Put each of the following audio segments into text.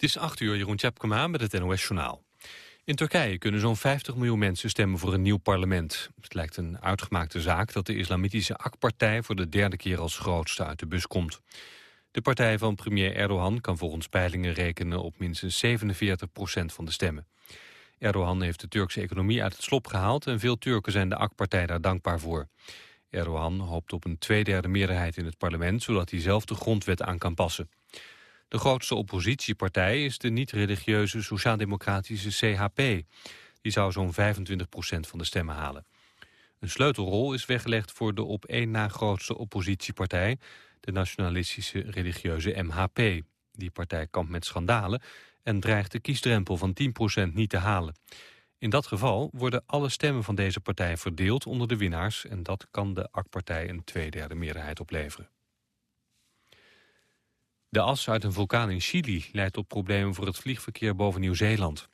Het is 8 uur, Jeroen Tjepkema met het NOS-journaal. In Turkije kunnen zo'n 50 miljoen mensen stemmen voor een nieuw parlement. Het lijkt een uitgemaakte zaak dat de islamitische AK-partij... voor de derde keer als grootste uit de bus komt. De partij van premier Erdogan kan volgens peilingen rekenen... op minstens 47 procent van de stemmen. Erdogan heeft de Turkse economie uit het slop gehaald... en veel Turken zijn de AK-partij daar dankbaar voor. Erdogan hoopt op een tweederde meerderheid in het parlement... zodat hij zelf de grondwet aan kan passen. De grootste oppositiepartij is de niet-religieuze sociaal-democratische CHP. Die zou zo'n 25% van de stemmen halen. Een sleutelrol is weggelegd voor de op één na grootste oppositiepartij... de nationalistische religieuze MHP. Die partij kampt met schandalen en dreigt de kiesdrempel van 10% niet te halen. In dat geval worden alle stemmen van deze partij verdeeld onder de winnaars... en dat kan de AK-partij een tweederde meerderheid opleveren. De as uit een vulkaan in Chili leidt tot problemen voor het vliegverkeer boven Nieuw-Zeeland.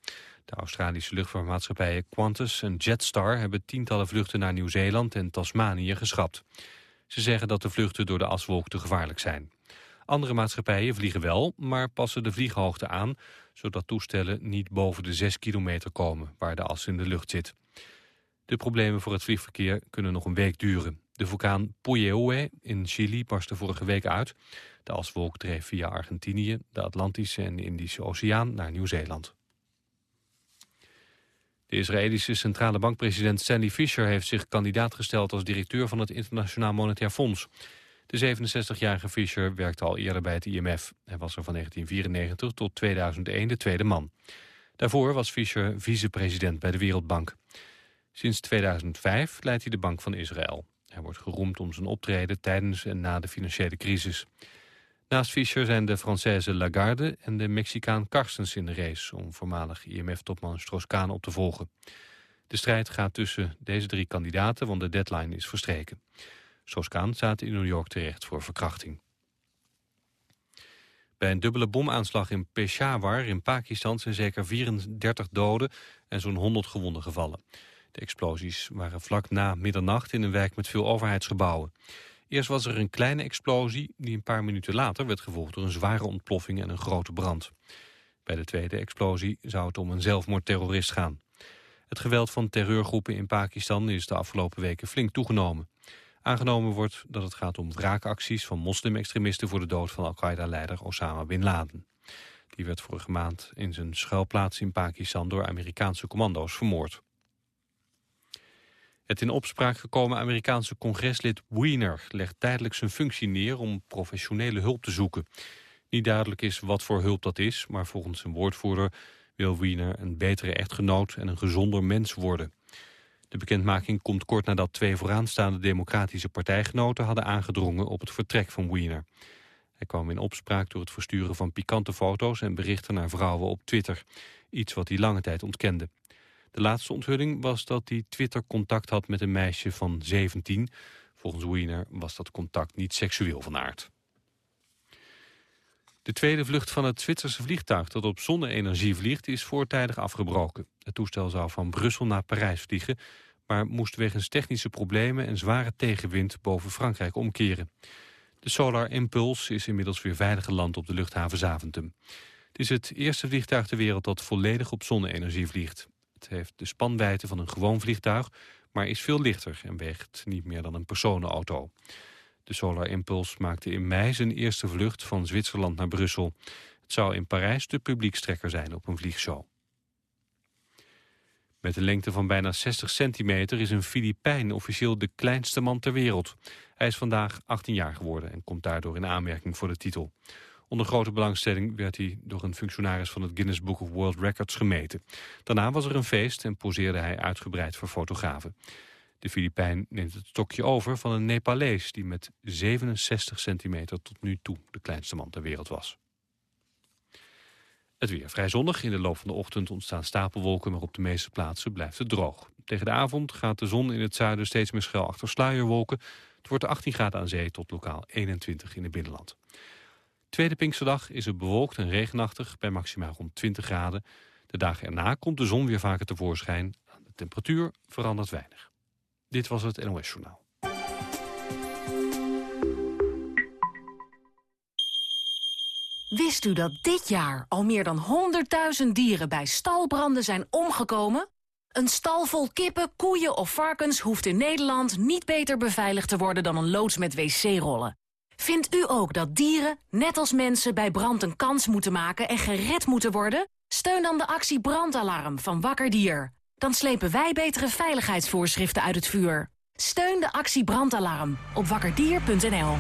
De Australische luchtvaartmaatschappijen Qantas en Jetstar hebben tientallen vluchten naar Nieuw-Zeeland en Tasmanië geschrapt. Ze zeggen dat de vluchten door de aswolk te gevaarlijk zijn. Andere maatschappijen vliegen wel, maar passen de vlieghoogte aan... zodat toestellen niet boven de 6 kilometer komen waar de as in de lucht zit. De problemen voor het vliegverkeer kunnen nog een week duren. De vulkaan Puyehue in Chili barstte vorige week uit. De aswolk dreef via Argentinië, de Atlantische en Indische Oceaan naar Nieuw-Zeeland. De Israëlische centrale bankpresident Stanley Fischer heeft zich kandidaat gesteld als directeur van het Internationaal Monetair Fonds. De 67-jarige Fischer werkte al eerder bij het IMF. Hij was er van 1994 tot 2001 de tweede man. Daarvoor was Fischer vicepresident bij de Wereldbank. Sinds 2005 leidt hij de Bank van Israël. Hij wordt geroemd om zijn optreden tijdens en na de financiële crisis. Naast Fischer zijn de Française Lagarde en de Mexicaan Carstens in de race... om voormalig IMF-topman Strauss-Kaan op te volgen. De strijd gaat tussen deze drie kandidaten, want de deadline is verstreken. Strauss-Kaan in New York terecht voor verkrachting. Bij een dubbele bomaanslag in Peshawar in Pakistan zijn zeker 34 doden en zo'n 100 gewonden gevallen. De explosies waren vlak na middernacht in een wijk met veel overheidsgebouwen. Eerst was er een kleine explosie die een paar minuten later werd gevolgd door een zware ontploffing en een grote brand. Bij de tweede explosie zou het om een zelfmoordterrorist gaan. Het geweld van terreurgroepen in Pakistan is de afgelopen weken flink toegenomen. Aangenomen wordt dat het gaat om wraakacties van moslimextremisten voor de dood van Al-Qaeda-leider Osama Bin Laden. Die werd vorige maand in zijn schuilplaats in Pakistan door Amerikaanse commando's vermoord. Het in opspraak gekomen Amerikaanse congreslid Wiener legt tijdelijk zijn functie neer om professionele hulp te zoeken. Niet duidelijk is wat voor hulp dat is, maar volgens zijn woordvoerder wil Wiener een betere echtgenoot en een gezonder mens worden. De bekendmaking komt kort nadat twee vooraanstaande democratische partijgenoten hadden aangedrongen op het vertrek van Wiener. Hij kwam in opspraak door het versturen van pikante foto's en berichten naar vrouwen op Twitter. Iets wat hij lange tijd ontkende. De laatste onthulling was dat hij Twitter contact had met een meisje van 17. Volgens Wiener was dat contact niet seksueel van aard. De tweede vlucht van het Zwitserse vliegtuig dat op zonne-energie vliegt is voortijdig afgebroken. Het toestel zou van Brussel naar Parijs vliegen, maar moest wegens technische problemen en zware tegenwind boven Frankrijk omkeren. De Solar Impulse is inmiddels weer veilig geland op de luchthaven Zaventem. Het is het eerste vliegtuig ter wereld dat volledig op zonne-energie vliegt. Het heeft de spanwijdte van een gewoon vliegtuig, maar is veel lichter en weegt niet meer dan een personenauto. De Solar Impulse maakte in mei zijn eerste vlucht van Zwitserland naar Brussel. Het zou in Parijs de publiekstrekker zijn op een vliegshow. Met een lengte van bijna 60 centimeter is een Filipijn officieel de kleinste man ter wereld. Hij is vandaag 18 jaar geworden en komt daardoor in aanmerking voor de titel. Onder grote belangstelling werd hij door een functionaris van het Guinness Book of World Records gemeten. Daarna was er een feest en poseerde hij uitgebreid voor fotografen. De Filipijn neemt het stokje over van een Nepalees... die met 67 centimeter tot nu toe de kleinste man ter wereld was. Het weer vrij zonnig. In de loop van de ochtend ontstaan stapelwolken... maar op de meeste plaatsen blijft het droog. Tegen de avond gaat de zon in het zuiden steeds meer schuil achter sluierwolken. Het wordt 18 graden aan zee tot lokaal 21 in het binnenland. Tweede Pinksterdag is het bewolkt en regenachtig bij maximaal rond 20 graden. De dagen erna komt de zon weer vaker tevoorschijn. De temperatuur verandert weinig. Dit was het NOS Journaal. Wist u dat dit jaar al meer dan 100.000 dieren bij stalbranden zijn omgekomen? Een stal vol kippen, koeien of varkens hoeft in Nederland niet beter beveiligd te worden dan een loods met wc-rollen. Vindt u ook dat dieren, net als mensen, bij brand een kans moeten maken en gered moeten worden? Steun dan de actie Brandalarm van Wakker Dier. Dan slepen wij betere veiligheidsvoorschriften uit het vuur. Steun de actie Brandalarm op wakkerdier.nl.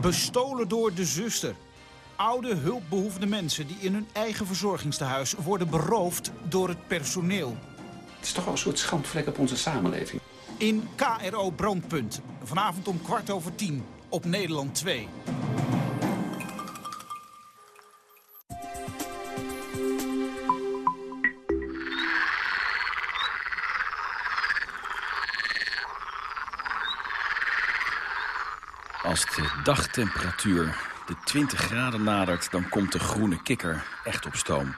Bestolen door de zuster. Oude hulpbehoevende mensen die in hun eigen verzorgingstehuis worden beroofd door het personeel. Het is toch wel een soort schandvlek op onze samenleving. In KRO Brandpunt. Vanavond om kwart over tien op Nederland 2. Als de dagtemperatuur de 20 graden nadert, dan komt de groene kikker echt op stoom.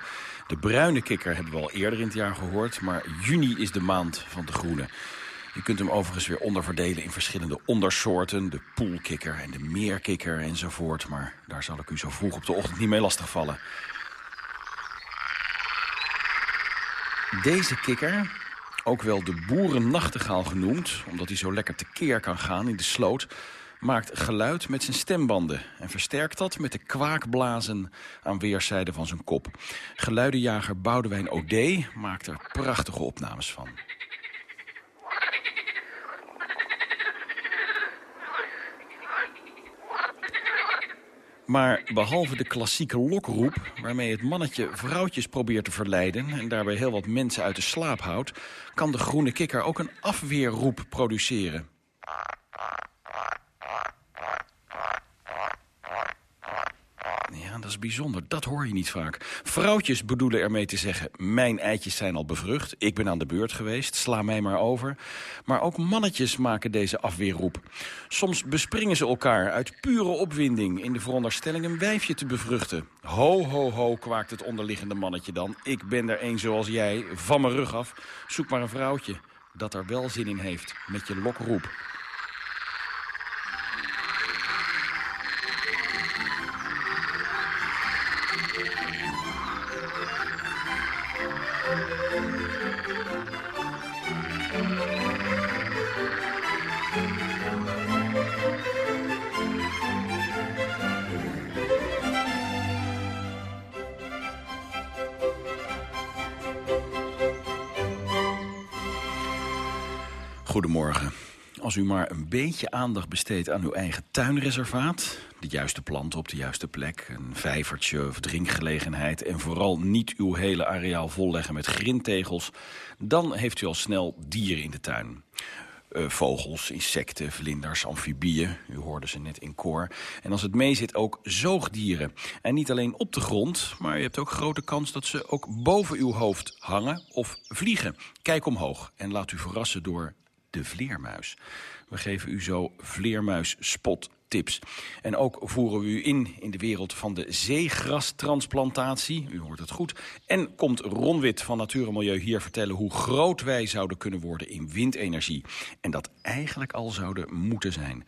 De bruine kikker hebben we al eerder in het jaar gehoord, maar juni is de maand van de groene. Je kunt hem overigens weer onderverdelen in verschillende ondersoorten. De poelkikker en de meerkikker enzovoort. Maar daar zal ik u zo vroeg op de ochtend niet mee lastigvallen. Deze kikker, ook wel de boerennachtegaal genoemd... omdat hij zo lekker tekeer kan gaan in de sloot maakt geluid met zijn stembanden... en versterkt dat met de kwaakblazen aan weerszijden van zijn kop. Geluidenjager Boudewijn O'D maakt er prachtige opnames van. Maar behalve de klassieke lokroep, waarmee het mannetje vrouwtjes probeert te verleiden... en daarbij heel wat mensen uit de slaap houdt... kan de groene kikker ook een afweerroep produceren. Dat is bijzonder. Dat hoor je niet vaak. Vrouwtjes bedoelen ermee te zeggen... mijn eitjes zijn al bevrucht, ik ben aan de beurt geweest, sla mij maar over. Maar ook mannetjes maken deze afweerroep. Soms bespringen ze elkaar uit pure opwinding... in de veronderstelling een wijfje te bevruchten. Ho, ho, ho, kwaakt het onderliggende mannetje dan. Ik ben er een zoals jij, van mijn rug af. Zoek maar een vrouwtje dat er wel zin in heeft met je lokroep. Goedemorgen. Als u maar een beetje aandacht besteedt aan uw eigen tuinreservaat... de juiste planten op de juiste plek, een vijvertje of drinkgelegenheid... en vooral niet uw hele areaal volleggen met grindtegels... dan heeft u al snel dieren in de tuin. Uh, vogels, insecten, vlinders, amfibieën. U hoorde ze net in koor. En als het mee zit ook zoogdieren. En niet alleen op de grond, maar je hebt ook grote kans dat ze ook boven uw hoofd hangen of vliegen. Kijk omhoog en laat u verrassen door de vleermuis. We geven u zo vleermuisspot tips. En ook voeren we u in in de wereld van de zeegrastransplantatie. U hoort het goed. En komt Ron Wit van Natuur en Milieu hier vertellen... hoe groot wij zouden kunnen worden in windenergie. En dat eigenlijk al zouden moeten zijn.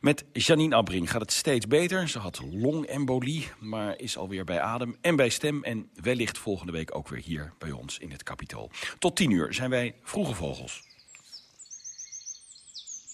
Met Janine Abbring gaat het steeds beter. Ze had longembolie, maar is alweer bij adem en bij stem. En wellicht volgende week ook weer hier bij ons in het kapitool. Tot tien uur zijn wij Vroege Vogels.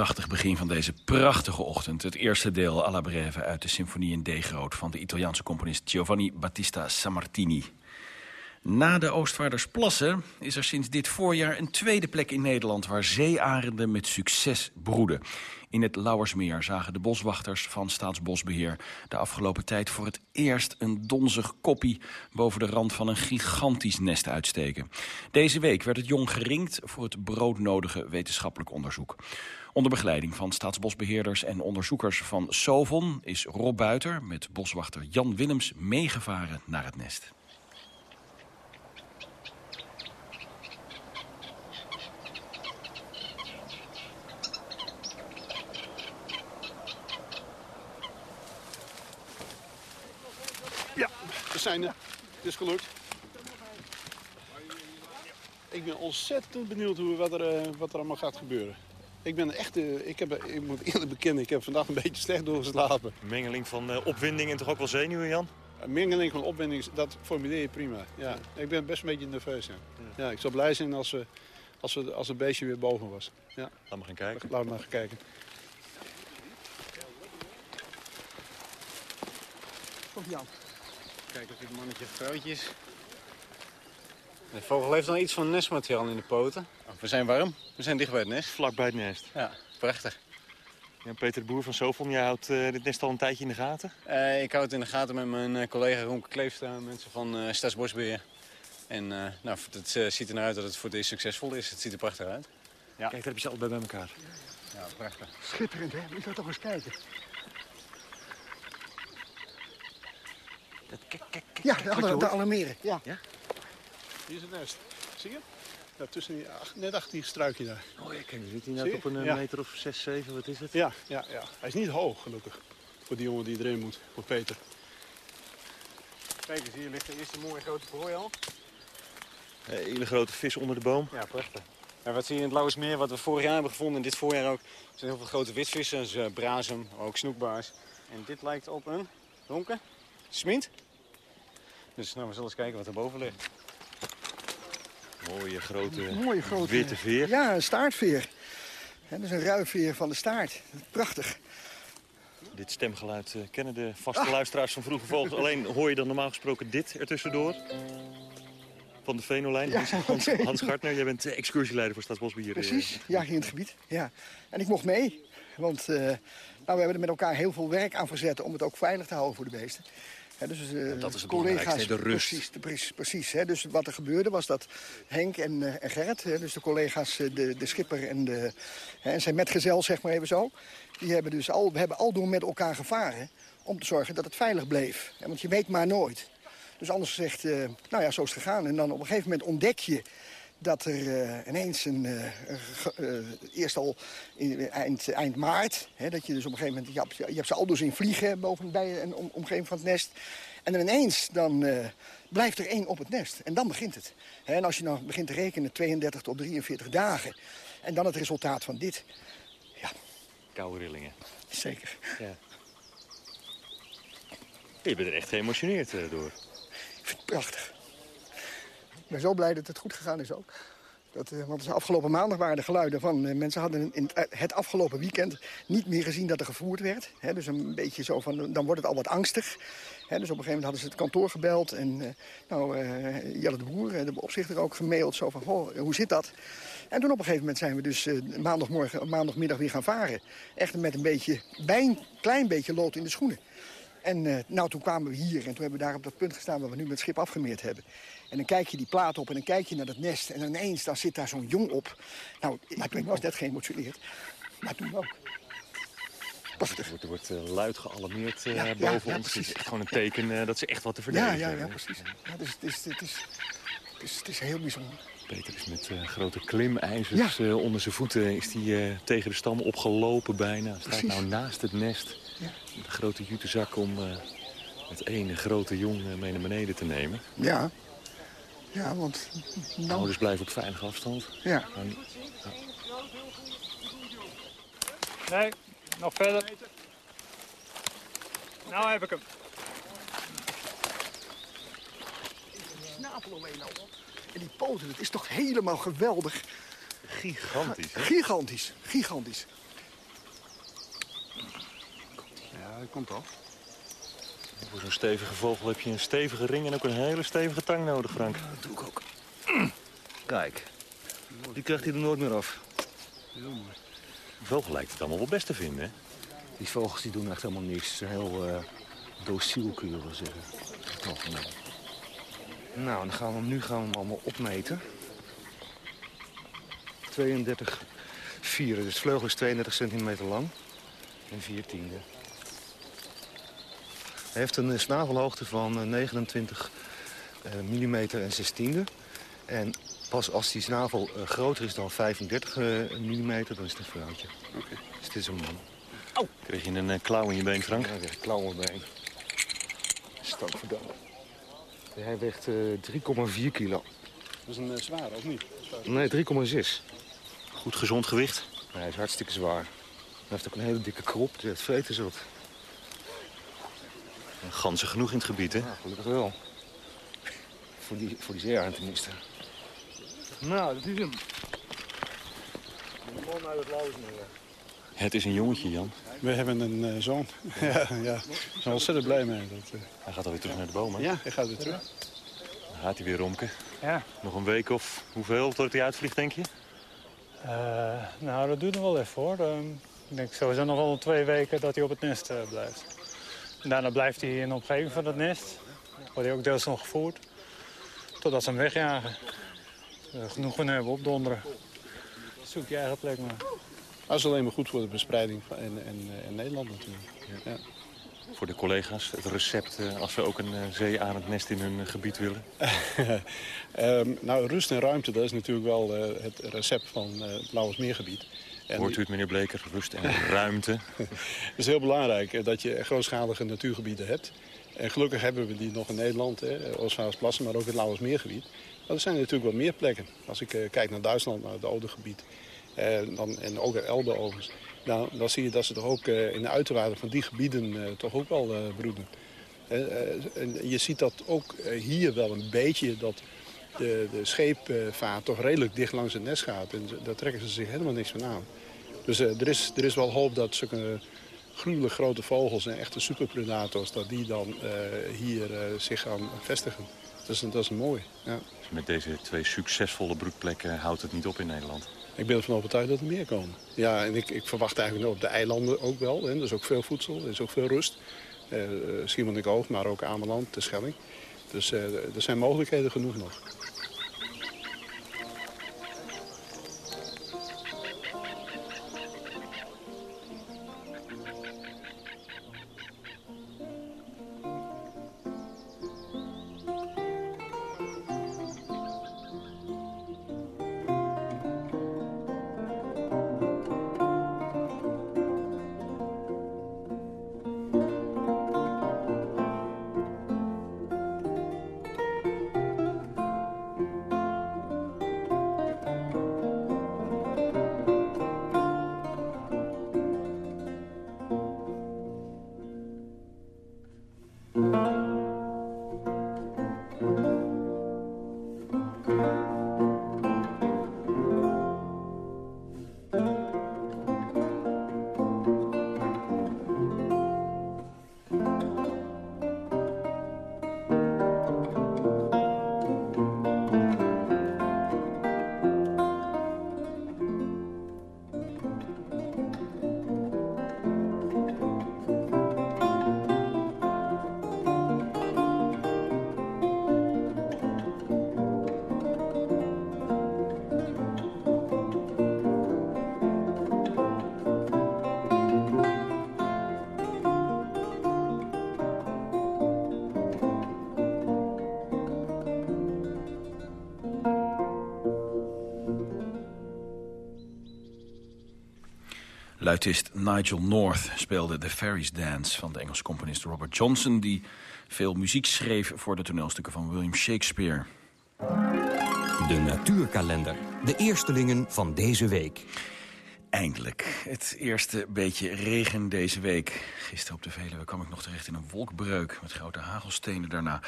prachtig begin van deze prachtige ochtend. Het eerste deel alla breve uit de symfonie in D groot... van de Italiaanse componist Giovanni Battista Sammartini. Na de Oostvaardersplassen is er sinds dit voorjaar een tweede plek in Nederland... waar zeearenden met succes broeden. In het Lauwersmeer zagen de boswachters van Staatsbosbeheer... de afgelopen tijd voor het eerst een donzig koppie... boven de rand van een gigantisch nest uitsteken. Deze week werd het jong geringd voor het broodnodige wetenschappelijk onderzoek. Onder begeleiding van staatsbosbeheerders en onderzoekers van Sovon... is Rob Buiter met boswachter Jan Willems meegevaren naar het nest. We zijn er. Het is gelukt. Ik ben ontzettend benieuwd hoe, wat, er, eh, wat er allemaal gaat gebeuren. Ik ben echt, eh, ik, heb, ik moet eerlijk bekennen, ik heb vandaag een beetje slecht doorgeslapen. Een mengeling van eh, opwinding en toch ook wel zenuwen, Jan? Een mengeling van opwinding, dat formuleer je prima. Ja, ik ben best een beetje nerveus. Ja. Ja, ik zou blij zijn als, we, als, we, als het beestje weer boven was. Ja, Laat maar gaan kijken. laten we maar gaan kijken. Komt Jan. Kijk of dit mannetje of vrouwtje is. De vogel heeft dan iets van nestmateriaal in de poten. Oh, we zijn warm. We zijn dicht bij het nest. Vlak bij het nest. Ja, prachtig. Ja, Peter de Boer van Sovon, jij houdt eh, dit nest al een tijdje in de gaten. Eh, ik hou het in de gaten met mijn eh, collega Ronke Kleefstra, mensen van eh Staatsbosbeheer. En eh, nou, het ziet er naar uit dat het voor deze succesvol is. Het ziet er prachtig uit. Kijk, daar heb je ze allebei bij elkaar. Ja, prachtig. Schitterend, hè? Moet je toch eens kijken. Kijk, kijk, kijk. Ja, de, alle, de alarmeren. Ja. Hier is het nest. Zie je? Ja, tussen die, ach, net achter die struikje daar. Oh ja, kijk, zit hij Zie nou je? op een eh, Ja. meter of 6, 7, wat is het? Ja, ja, ja. Hij is niet hoog, gelukkig. Voor die jongen die erin moet, voor Peter. Kijk eens, hier ligt de eerste mooie grote prooi al. Een hele grote vis onder de boom. Ja, prachtig. En wat zie je in het Lauwersmeer, wat we vorig jaar hebben gevonden en dit voorjaar ook, zijn heel veel grote witvissen, dus uh, brazem, ook snoekbaars. En dit lijkt op een donker smint. Dus nou, we zullen eens kijken wat er boven ligt. Mooie grote, Mooie grote... witte veer. Ja, een staartveer. Dat is een ruifveer van de staart. Prachtig. Dit stemgeluid eh, kennen de vaste luisteraars van Vroege Vogels. Alleen hoor je dan normaal gesproken dit ertussendoor. Van de Venolijn. Hans, Hans, oké. Hans Gartner, jij bent eh, excursieleider voor Staatsbosbeheer. eh, Precies. Ja, hier in het gebied. Ja. En ik mocht mee. Want nou, we hebben er met elkaar heel veel werk aan verzet om het ook veilig te houden voor de beesten. Dus, eh, dat is het collega's, de rust. Precies, precies. Dus wat er gebeurde was dat Henk en, eh, en Gerrit, dus de collega's, eh, de, de schipper en, de, en zijn metgezel, zeg maar even zo. Die hebben dus al, we hebben aldoor met elkaar gevaren om te zorgen dat het veilig bleef. Want je weet maar nooit. Dus anders gezegd, eh, nou ja, zo is het gegaan. En dan op een gegeven moment ontdek je dat er eh, ineens een, eh, eh, eerst al in, eind, eind maart, hè, dat je dus op een gegeven moment, je hebt, je hebt ze al dus in vliegen boven bij een om, omgeving van het nest. En dan ineens, dan blijft er één op het nest. En dan begint het. Hè, en als je nou begint te rekenen, 32 tot 43 dagen. En dan het resultaat van dit. Ja, Koude rillingen. zeker. Ja. Je bent er echt geëmotioneerd door. Ik vind het prachtig. Ben zo blij dat het goed gegaan is ook. Dat, eh, want afgelopen maandag waren de geluiden van... eh, mensen hadden in het, het afgelopen weekend niet meer gezien dat er gevoerd werd. Dus een beetje zo van, dan wordt het al wat angstig. Dus op een gegeven moment hadden ze het kantoor gebeld. En eh, nou, eh, Jelle de Boer, eh, de opzichter, ook gemaild. Zo van, hoe zit dat? En toen op een gegeven moment zijn we dus eh, maandagmorgen, maandagmiddag weer gaan varen. Echt met een beetje, bij een klein beetje lood in de schoenen. En eh, nou, toen kwamen we hier en toen hebben we daar op dat punt gestaan waar we nu met het schip afgemeerd hebben. En dan kijk je die plaat op en dan kijk je naar dat nest. En ineens, dan zit daar zo'n jong op. Nou, ik, ik was net geëmotioneerd. Maar toen ook. Er Prachtig. wordt, er wordt eh, luid gealarmeerd eh, Ja, ja, boven ja, ons. Het is echt gewoon een teken dat ze echt wat te Ja, verdedigen ja, ja, hebben. precies. Ja, dus het, is, het, is, het, is, het is heel bijzonder. Peter is met grote klimijzers onder zijn voeten is die, tegen de stam opgelopen bijna. Hij staat Precies. nou naast het nest. Een grote jutezak om eh, het ene grote jong eh, mee naar beneden te nemen. Ja. Ja, want... Nou, Ouders blijven op veilige afstand. ja. Nee, nog verder. Nou heb ik hem. snapel alleen al. En die poten, het is toch helemaal geweldig. Gigantisch, hè? Gigantisch, gigantisch. Dat komt al. Voor zo'n stevige vogel heb je een stevige ring en ook een hele stevige tang nodig, Frank. Dat doe ik ook. Kijk, die krijgt hij er nooit meer af. Heel mooi. De vogel lijkt het allemaal wel best te vinden, hè? Die vogels die doen echt helemaal niks. Ze zijn heel eh dociel, kun je wel zeggen. Algemeen. Nou, dan gaan we hem, nu gaan we hem allemaal opmeten. 32 vieren, dus de vleugel is 32 centimeter lang. En 4 tiende. Hij heeft een eh, snavelhoogte van eh, 29 eh, mm en 6 tiende. En pas als die snavel eh, groter is dan 35 mm, dan is het een vrouwtje. Oké. Dus het is een man. Kreeg je een eh, klauw in je been, Frank? Ja, hij weegt klauwenbeen. Stankverdamme. Hij weegt eh 3,4 kilo. Dat is een zware, of niet? Nee, 3,6. Goed gezond gewicht. Nee, hij is hartstikke zwaar. Hij heeft ook een hele dikke krop. Die heeft veters op. Ganzen genoeg in het gebied, hè? Ja, gelukkig wel. Voor die, voor die zeearend tenminste. Nou, dat is hem. Man uit het Lauwersmeer. Het is een jongetje, Jan. We hebben een uh, zoon. ja, ja. Ik ben ontzettend blij mee. Dat, uh... Hij gaat alweer terug naar de boom, hè? Ja, hij gaat weer terug. Dan gaat hij weer romken. Ja. Nog een week of hoeveel tot hij uitvliegt, denk je? Uh, nou, dat duurt nog wel even hoor. Uh, ik denk sowieso nog wel twee weken dat hij op het nest uh, blijft. En daarna blijft hij in de omgeving van het nest. Wordt hij ook deels nog gevoerd. Totdat ze hem wegjagen. genoeg van hebben opdonderen. Zoek je eigen plek maar. Dat is alleen maar goed voor de bespreiding van, in, in, in Nederland natuurlijk. Ja. Ja. Voor de collega's, het recept uh, als ze ook een uh, zeearendnest in hun uh, gebied willen? um, nou, rust en ruimte, dat is natuurlijk wel het recept van het Lauwersmeergebied. Hoort u het, meneer Bleker? Rust en ruimte. het is heel belangrijk dat je grootschalige natuurgebieden hebt. En gelukkig hebben we die nog in Nederland, Oostvaardersplassen, maar ook het Lauwersmeergebied. Maar er zijn natuurlijk wel meer plekken. Als ik kijk naar Duitsland, naar het Odergebied, en, dan, en ook naar Elbe overigens. Nou, dan zie je dat ze toch ook in de uiterwaarden van die gebieden toch ook wel broeden. en je ziet dat ook hier wel een beetje dat de, de scheepvaart toch redelijk dicht langs het nest gaat. En daar trekken ze zich helemaal niks van aan. Dus er, is, er is wel hoop dat zulke gruwelijk grote vogels en echte superpredators... dat die dan hier zich gaan vestigen. Dat is, dat is mooi, ja. Dus met deze twee succesvolle broedplekken houdt het niet op in Nederland? Ik ben ervan overtuigd dat er meer komen. Ja, en ik, ik verwacht eigenlijk op de eilanden ook wel. Hè. Er is ook veel voedsel, er is ook veel rust. Uh, Schiermonnikoog, maar ook Ameland, de Schelling. Dus uh, er zijn mogelijkheden genoeg nog. Luitist Nigel North speelde The Fairies Dance van de Engelse componist Robert Johnson... die veel muziek schreef voor de toneelstukken van William Shakespeare. De natuurkalender. De eerstelingen van deze week. Eindelijk. Het eerste beetje regen deze week. Gisteren op de Veluwe kwam ik nog terecht in een wolkbreuk... met grote hagelstenen daarna.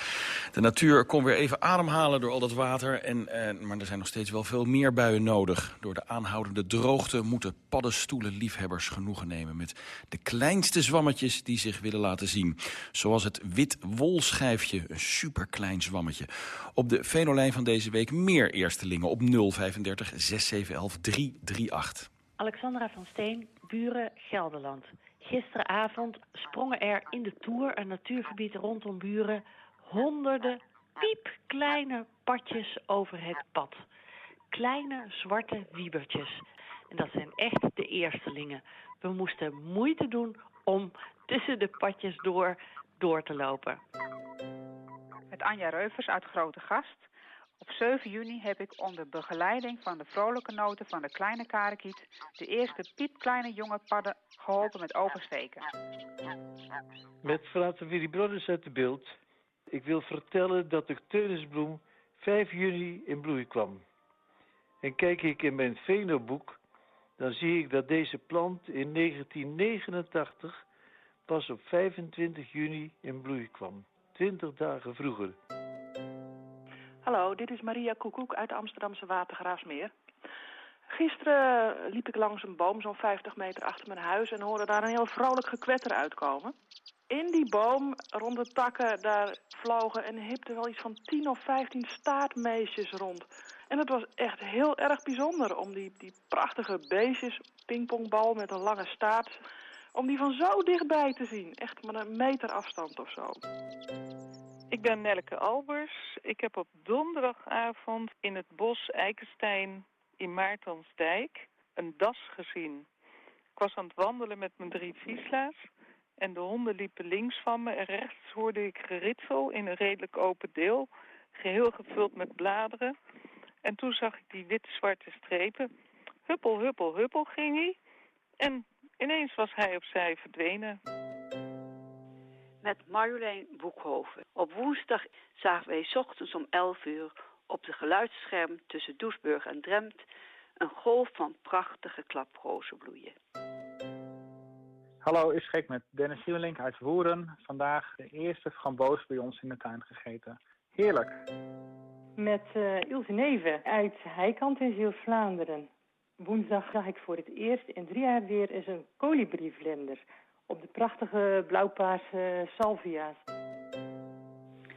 De natuur kon weer even ademhalen door al dat water. En, maar er zijn nog steeds wel veel meer buien nodig. Door de aanhoudende droogte moeten paddenstoelenliefhebbers genoegen nemen... met de kleinste zwammetjes die zich willen laten zien. Zoals het wit wolschijfje, een superklein zwammetje. Op de Venolijn van deze week meer eerstelingen op 035 6711 338. Alexandra van Steen, Buren, Gelderland. Gisteravond sprongen er in de Tour, een natuurgebied rondom Buren, honderden piepkleine padjes over het pad. Kleine zwarte wiebertjes. En dat zijn echt de eerstelingen. We moesten moeite doen om tussen de padjes door, door te lopen. Met Anja Reuvers uit Grote Gast. Op 7 juni heb ik onder begeleiding van de vrolijke noten van de kleine karekiet de eerste piepkleine jonge padden geholpen met oversteken. Met Frater Willy Brothers uit de beeld. Ik wil vertellen dat de teunisbloem 5 juni in bloei kwam. En kijk ik in mijn Venoboek, dan zie ik dat deze plant in 1989 pas op 25 juni in bloei kwam. 20 dagen vroeger. Hallo, dit is Maria Koekoek uit de Amsterdamse Watergraafsmeer. Gisteren liep ik langs een boom zo'n 50 meter achter mijn huis en hoorde daar een heel vrolijk gekwetter uitkomen. In die boom, rond de takken, daar vlogen en hipten wel iets van 10 of 15 staartmeesjes rond. En het was echt heel erg bijzonder om die, die prachtige beestjes, pingpongbal met een lange staart, om die van zo dichtbij te zien. Echt met een meter afstand of zo. Ik ben Nelke Albers. Ik heb op donderdagavond in het bos Eikenstein in Maartensdijk een das gezien. Ik was aan het wandelen met mijn drie Viesla's en de honden liepen links van me en rechts hoorde ik geritsel in een redelijk open deel, geheel gevuld met bladeren. En toen zag ik die wit-zwarte strepen. Huppel, huppel, huppel ging hij. En ineens was hij opzij verdwenen met Marjolein Boekhoven. Op woensdag zagen wij ochtends om 11 uur op de geluidsscherm tussen Doesburg en Dremt een golf van prachtige klaprozen bloeien. Hallo, is gek met Dennis Siewelink uit Woeren. Vandaag de eerste framboos bij ons in de tuin gegeten. Heerlijk. Met uh, Ilse Neven uit Heikant in Zeeuws-Vlaanderen. Woensdag zag ik voor het eerst in drie jaar weer eens een kolibrievlinder op de prachtige blauwpaarse salvia's.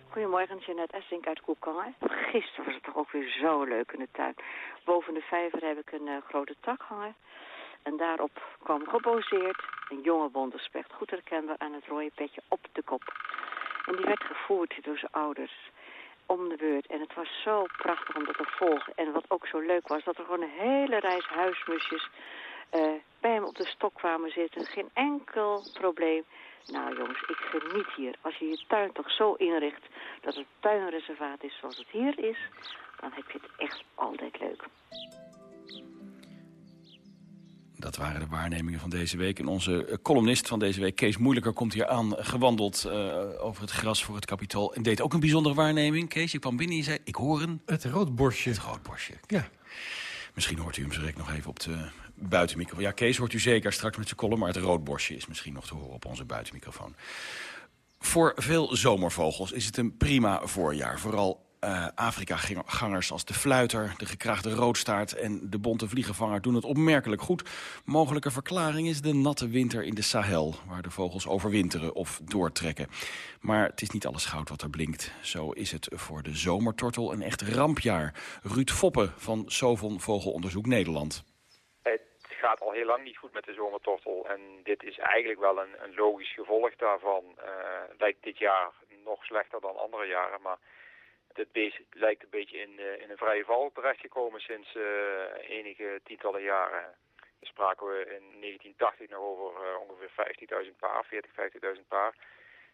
Goedemorgen, Jeanette Essink uit Koekangen. Gisteren was het toch ook weer zo leuk in de tuin. Boven de vijver heb ik een uh, grote tak hangen. En daarop kwam gebozeerd een jonge wonderspecht, goed herkenbaar aan het rode petje op de kop. En die werd gevoerd door zijn ouders om de beurt. En het was zo prachtig om dat te volgen. En wat ook zo leuk was, dat er gewoon een hele reis huismusjes uh, bij hem op de stok kwamen zitten. Geen enkel probleem. Nou jongens, ik geniet hier. Als je je tuin toch zo inricht dat het tuinreservaat is zoals het hier is... dan heb je het echt altijd leuk. Dat waren de waarnemingen van deze week. En onze eh, columnist van deze week, Kees Moeilijker, komt hier aan gewandeld uh, over het gras voor het kapitool. En deed ook een bijzondere waarneming. Kees, je kwam binnen en je zei, ik hoor een... Het roodborstje. Het roodborstje. Ja. Misschien hoort u hem direct nog even op de buitenmicrofoon. Ja, Kees hoort u zeker straks met zijn column, maar het roodborstje is misschien nog te horen op onze buitenmicrofoon. Voor veel zomervogels is het een prima voorjaar. Vooral uh, Afrika-gangers als de fluiter, de gekraagde roodstaart en de bonte vliegenvanger doen het opmerkelijk goed. Mogelijke verklaring is de natte winter in de Sahel, waar de vogels overwinteren of doortrekken. Maar het is niet alles goud wat er blinkt. Zo is het voor de zomertortel een echt rampjaar. Ruud Foppe van Sovon Vogelonderzoek Nederland gaat al heel lang niet goed met de zomertortel. En dit is eigenlijk wel een, een logisch gevolg daarvan. Uh, lijkt dit jaar nog slechter dan andere jaren, maar dit beest lijkt een beetje in, uh, in een vrije val terechtgekomen sinds uh, enige tientallen jaren. Dan spraken we in 1980 nog over ongeveer 15.000 paar, 40, 50.000 paar.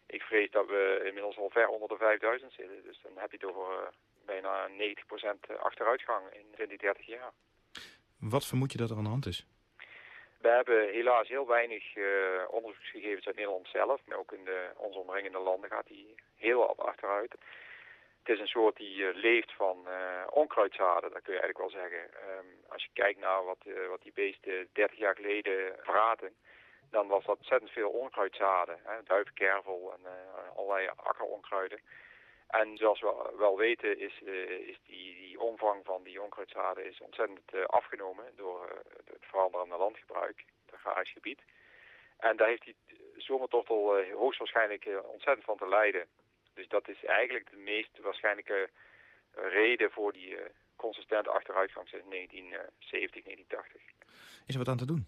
Ik vrees dat we inmiddels al ver onder de 5.000 zitten. Dus dan heb je het over bijna 90% achteruitgang in 20, 30 jaar. Wat vermoed je dat er aan de hand is? We hebben helaas heel weinig uh, onderzoeksgegevens uit Nederland zelf. Maar ook in de, onze omringende landen gaat die heel wat achteruit. Het is een soort die eh, leeft van uh, onkruidzaden, dat kun je eigenlijk wel zeggen. Um, als je kijkt naar wat, uh, wat die beesten 30 jaar geleden vraten, dan was dat ontzettend veel onkruidzaden. Hè, duifkervel en allerlei akkeronkruiden. En zoals we wel weten is, is die, die omvang van die onkruidzaden is ontzettend afgenomen door het veranderende landgebruik, het agrarisch gebied. En daar heeft die zomertortel hoogstwaarschijnlijk ontzettend van te lijden. Dus dat is eigenlijk de meest waarschijnlijke eh, reden voor die uh, consistente achteruitgang sinds 1970, 1980. Is er wat aan te doen?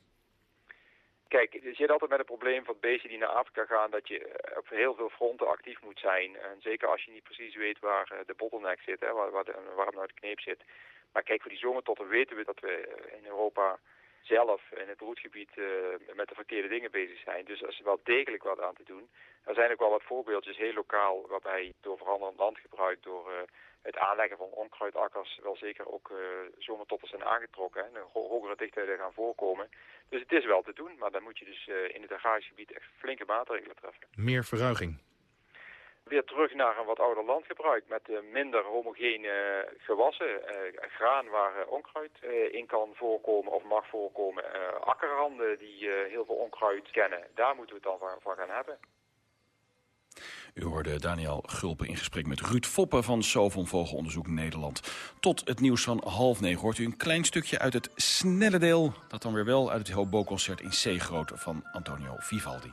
Kijk, je zit altijd met het probleem van beesten die naar Afrika gaan... dat je eh, op heel veel fronten actief moet zijn. En zeker als je niet precies weet waar de bottleneck zit, hè, waar, waar, de, waar het nou de kneep zit. Maar kijk, voor die zomertotten weten we dat we in Europa zelf in het broedgebied uh, met de verkeerde dingen bezig zijn. Dus er is wel degelijk wat aan te doen. Er zijn ook wel wat voorbeeldjes heel lokaal waarbij door veranderend landgebruik, door uh, het aanleggen van onkruidakkers wel zeker ook uh, zomertoppers zijn aangetrokken en hogere dichtheden gaan voorkomen. Dus het is wel te doen, maar dan moet je dus in het agrarisch gebied echt flinke maatregelen treffen. Meer verruiging weer terug naar een wat ouder landgebruik met minder homogene gewassen. Uh, graan waar uh, onkruid in kan voorkomen of mag voorkomen. akkerranden die heel veel onkruid kennen. Daar moeten we het dan van, gaan hebben. U hoorde Daniel Gulpen in gesprek met Ruud Foppen van Sovon Vogelonderzoek Nederland. Tot het nieuws van half negen hoort u een klein stukje uit het snelle deel... dat dan weer wel uit het Hobo-concert in C-groot van Antonio Vivaldi.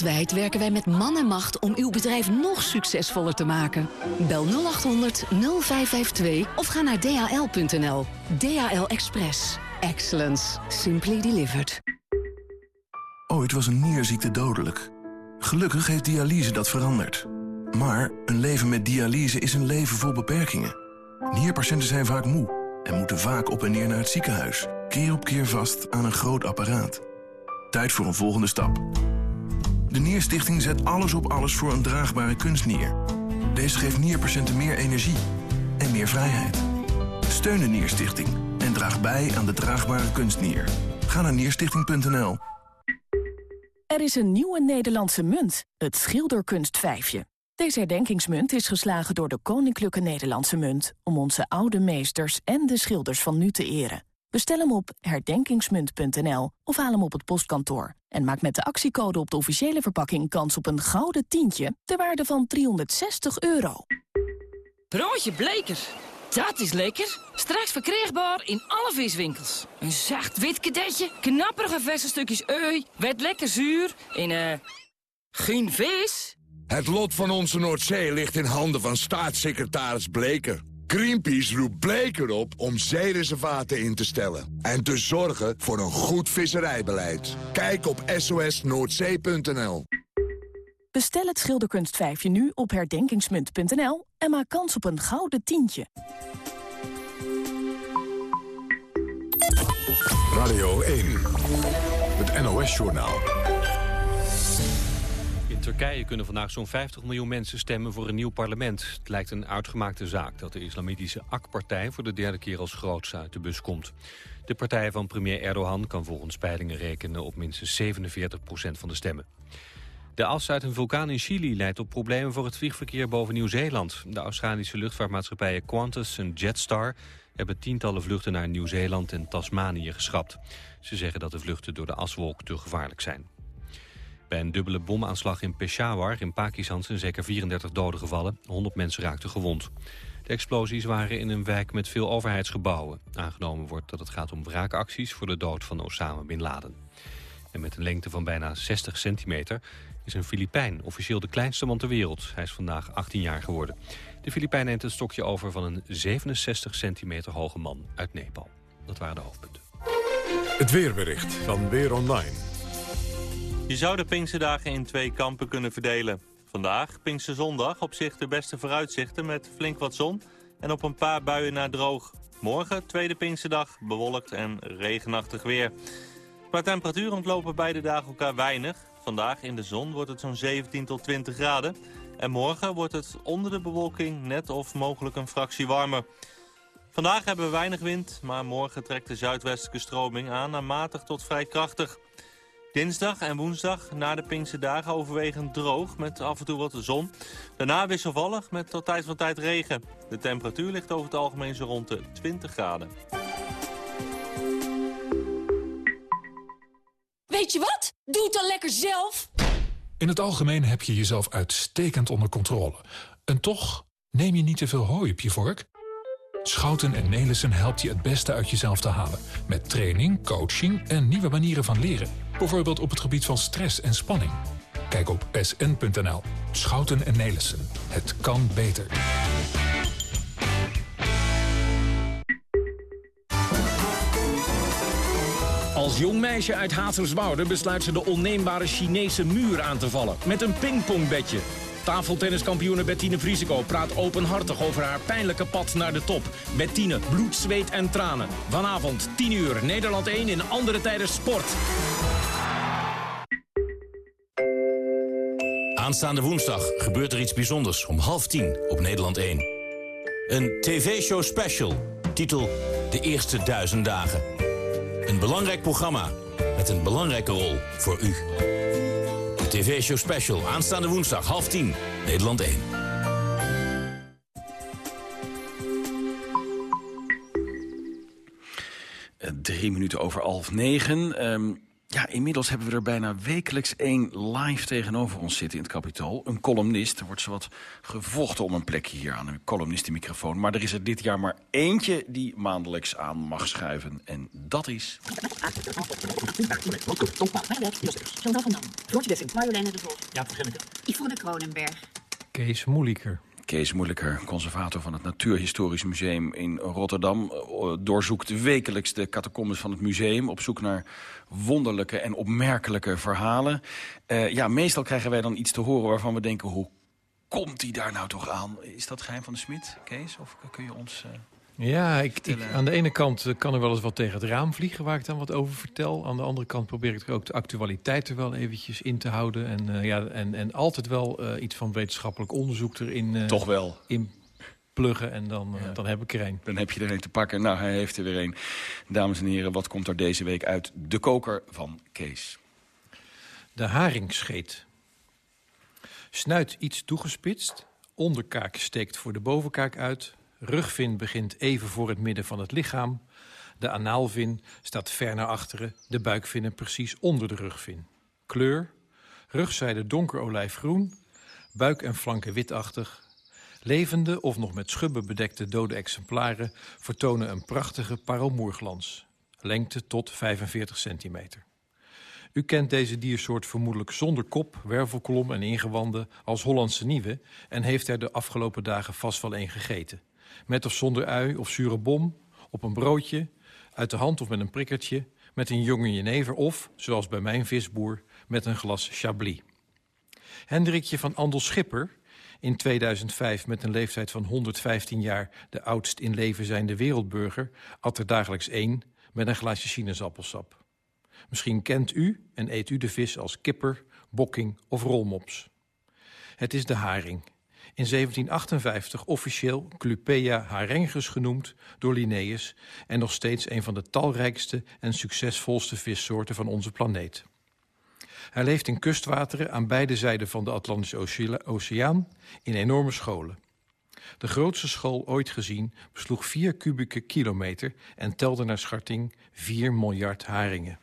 Wereldwijd werken wij met man en macht om uw bedrijf nog succesvoller te maken. Bel 0800 0552 of ga naar dhl.nl. DHL Express. Excellence. Simply delivered. Ooit was een nierziekte dodelijk. Gelukkig heeft dialyse dat veranderd. Maar een leven met dialyse is een leven vol beperkingen. Nierpatiënten zijn vaak moe en moeten vaak op en neer naar het ziekenhuis. Keer op keer vast aan een groot apparaat. Tijd voor een volgende stap. De Nierstichting zet alles op alles voor een draagbare kunstnier. Deze geeft nierpatiënten meer energie en meer vrijheid. Steun de Nierstichting en draag bij aan de draagbare kunstnier. Ga naar nierstichting.nl. Er is een nieuwe Nederlandse munt, het schilderkunstvijfje. Deze herdenkingsmunt is geslagen door de Koninklijke Nederlandse Munt... om onze oude meesters en de schilders van nu te eren. Bestel hem op herdenkingsmunt.nl of haal hem op het postkantoor. En maak met de actiecode op de officiële verpakking kans op een gouden tientje... ter waarde van 360 euro. Broodje Bleker. Dat is lekker. Straks verkrijgbaar in alle viswinkels. Een zacht wit kadetje, knapperige verse stukjes ui, werd lekker zuur in eh... Uh, geen vis? Het lot van onze Noordzee ligt in handen van staatssecretaris Bleker. Greenpeace roept Bleker op om zeereservaten in te stellen... en te zorgen voor een goed visserijbeleid. Kijk op sosnoordzee.nl. Bestel het schilderkunstvijfje nu op herdenkingsmunt.nl... en maak kans op een gouden tientje. Radio 1, het NOS-journaal. Turkije kunnen vandaag zo'n 50 miljoen mensen stemmen voor een nieuw parlement. Het lijkt een uitgemaakte zaak dat de islamitische AK-partij voor de derde keer als grootste uit de bus komt. De partij van premier Erdogan kan volgens peilingen rekenen op minstens 47 procent van de stemmen. De as uit een vulkaan in Chili leidt op problemen voor het vliegverkeer boven Nieuw-Zeeland. De Australische luchtvaartmaatschappijen Qantas en Jetstar hebben tientallen vluchten naar Nieuw-Zeeland en Tasmanië geschrapt. Ze zeggen dat de vluchten door de aswolk te gevaarlijk zijn. Bij een dubbele bomaanslag in Peshawar in Pakistan zijn zeker 34 doden gevallen. 100 mensen raakten gewond. De explosies waren in een wijk met veel overheidsgebouwen. Aangenomen wordt dat het gaat om wraakacties voor de dood van Osama Bin Laden. En met een lengte van bijna 60 centimeter is een Filipijn officieel de kleinste man ter wereld. Hij is vandaag 18 jaar geworden. De Filipijn neemt het stokje over van een 67 centimeter hoge man uit Nepal. Dat waren de hoofdpunten. Het weerbericht van Weer Online. Je zou de Pinksterdagen in twee kampen kunnen verdelen. Vandaag, Pinksterzondag, op zich de beste vooruitzichten met flink wat zon... en op een paar buien naar droog. Morgen, tweede Pinksterdag, bewolkt en regenachtig weer. Qua temperatuur ontlopen beide dagen elkaar weinig. Vandaag in de zon wordt het zo'n 17 tot 20 graden. En morgen wordt het onder de bewolking net of mogelijk een fractie warmer. Vandaag hebben we weinig wind, maar morgen trekt de zuidwestelijke stroming aan naar matig tot vrij krachtig. Dinsdag en woensdag na de Pinkse dagen overwegend droog met af en toe wat zon. Daarna wisselvallig met tot tijd van tijd regen. De temperatuur ligt over het algemeen zo rond de 20 graden. Weet je wat? Doe het dan lekker zelf. In het algemeen heb je jezelf uitstekend onder controle. En toch neem je niet te veel hooi op je vork? Schouten en Nelissen helpt je het beste uit jezelf te halen. Met training, coaching en nieuwe manieren van leren. Bijvoorbeeld op het gebied van stress en spanning. Kijk op sn.nl. Schouten en Nelissen. Het kan beter. Als jong meisje uit Hazerswoude besluit ze de onneembare Chinese muur aan te vallen. Met een pingpongbedje. Tafeltenniskampioene Bettine Vrieseco praat openhartig over haar pijnlijke pad naar de top. Bettine, bloed, zweet en tranen. Vanavond 10 uur, Nederland 1 in andere tijden sport. Aanstaande woensdag gebeurt er iets bijzonders om half tien op Nederland 1. Een tv-show special, titel De Eerste Duizend Dagen. Een belangrijk programma met een belangrijke rol voor u. De tv-show special, aanstaande woensdag, half tien, Nederland 1. Eh, Drie minuten over half negen. Ehm, ja, inmiddels hebben we er bijna wekelijks één live tegenover ons zitten in het kapitool. Een columnist. Er wordt zowat gevochten om een plekje hier aan een columnistenmicrofoon. Maar er is er dit jaar maar eentje die maandelijks aan mag schuiven. En dat is... De. Ja, Kronenberg. Kees Moeliker. Kees Moeilijker, conservator van het Natuurhistorisch Museum in Rotterdam... eh, doorzoekt wekelijks de catacombes van het museum... op zoek naar wonderlijke en opmerkelijke verhalen. Eh, ja, meestal krijgen wij dan iets te horen waarvan we denken... hoe komt die daar nou toch aan? Is dat geheim van de Smit, Kees? Of kun je ons... eh, Ja, ik, aan de ene kant eh, kan er wel eens wat tegen het raam vliegen... waar ik dan wat over vertel. Aan de andere kant probeer ik er ook de actualiteit er wel eventjes in te houden. En, eh, ja, en, en altijd wel eh, iets van wetenschappelijk onderzoek erin eh, Toch wel. in pluggen. En dan, dan heb ik er een. Dan heb je er een te pakken. Nou, hij heeft er weer een. Dames en heren, wat komt er deze week uit de koker van Kees? De haringscheet. Snuit iets toegespitst. Onderkaak steekt voor de bovenkaak uit. Rugvin begint even voor het midden van het lichaam. De anaalvin staat ver naar achteren. De buikvinnen precies onder de rugvin. Kleur. Rugzijde donker olijfgroen. Buik en flanken witachtig. Levende of nog met schubben bedekte dode exemplaren... vertonen een prachtige parelmoerglans. Lengte tot 45 centimeter. U kent deze diersoort vermoedelijk zonder kop, wervelkolom en ingewanden als Hollandse nieuwe en heeft er de afgelopen dagen vast wel een gegeten. Met of zonder ui of zure bom, op een broodje, uit de hand of met een prikkertje, met een jonge jenever of, zoals bij mijn visboer, met een glas chablis. Hendrikje van Andel Schipper, in 2005 met een leeftijd van 115 jaar de oudst in leven zijnde wereldburger, at er dagelijks één met een glaasje sinaasappelsap. Misschien kent u en eet u de vis als kipper, bokking of rolmops. Het is de haring. In 1758 officieel Clupea harengus genoemd door Linnaeus... en nog steeds een van de talrijkste en succesvolste vissoorten van onze planeet. Hij leeft in kustwateren aan beide zijden van de Atlantische Oce- Oceaan... in enorme scholen. De grootste school ooit gezien besloeg 4 kubieke kilometer... en telde naar schatting 4 miljard haringen.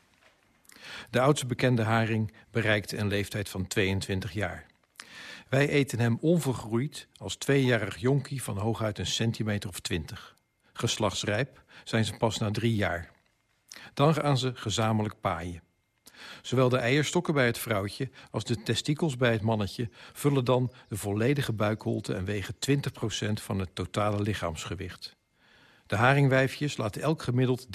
De oudste bekende haring bereikte een leeftijd van 22 jaar. Wij eten hem onvergroeid als tweejarig jonkie van hooguit een centimeter of twintig. Geslachtsrijp zijn ze pas na drie jaar. Dan gaan ze gezamenlijk paaien. Zowel de eierstokken bij het vrouwtje als de testikels bij het mannetje... vullen dan de volledige buikholte en wegen 20% van het totale lichaamsgewicht. De haringwijfjes laten elk gemiddeld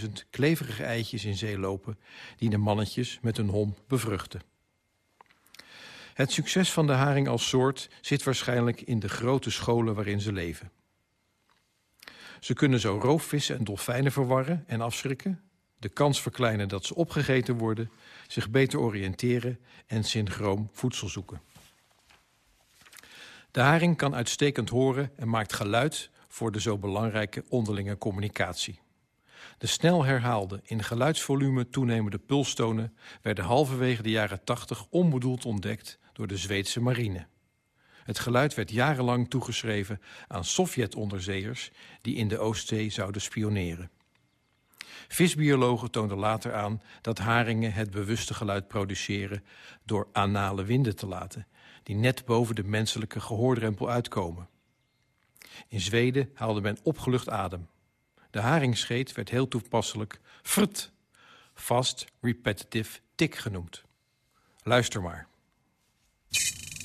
30.000 kleverige eitjes in zee lopen... die de mannetjes met hun hom bevruchten. Het succes van de haring als soort zit waarschijnlijk in de grote scholen waarin ze leven. Ze kunnen zo roofvissen en dolfijnen verwarren en afschrikken... de kans verkleinen dat ze opgegeten worden... zich beter oriënteren en synchroom voedsel zoeken. De haring kan uitstekend horen en maakt geluid voor de zo belangrijke onderlinge communicatie. De snel herhaalde, in geluidsvolume toenemende pulstonen... werden halverwege de jaren 80 onbedoeld ontdekt door de Zweedse marine. Het geluid werd jarenlang toegeschreven aan Sovjet-onderzeeërs... die in de Oostzee zouden spioneren. Visbiologen toonden later aan dat haringen het bewuste geluid produceren... door anale winden te laten, die net boven de menselijke gehoordrempel uitkomen. In Zweden haalde men opgelucht adem. De haringscheet werd heel toepasselijk frt, fast repetitive tik genoemd. Luister maar. Uit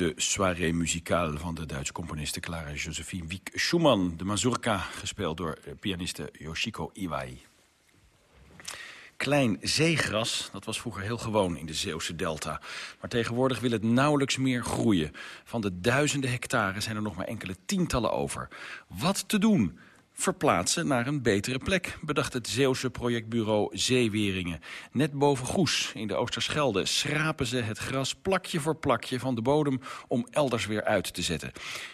de soirée muzikale van de Duitse componiste Clara Josephine Wieck Schumann. De mazurka, gespeeld door pianiste Yoshiko Iwai. Klein zeegras, dat was vroeger heel gewoon in de Zeeuwse delta. Maar tegenwoordig wil het nauwelijks meer groeien. Van de duizenden hectare zijn er nog maar enkele tientallen over. Wat te doen? Verplaatsen naar een betere plek, bedacht het Zeeuwse projectbureau Zeeweringen. Net boven Goes in de Oosterschelde schrapen ze het gras plakje voor plakje van de bodem om elders weer uit te zetten.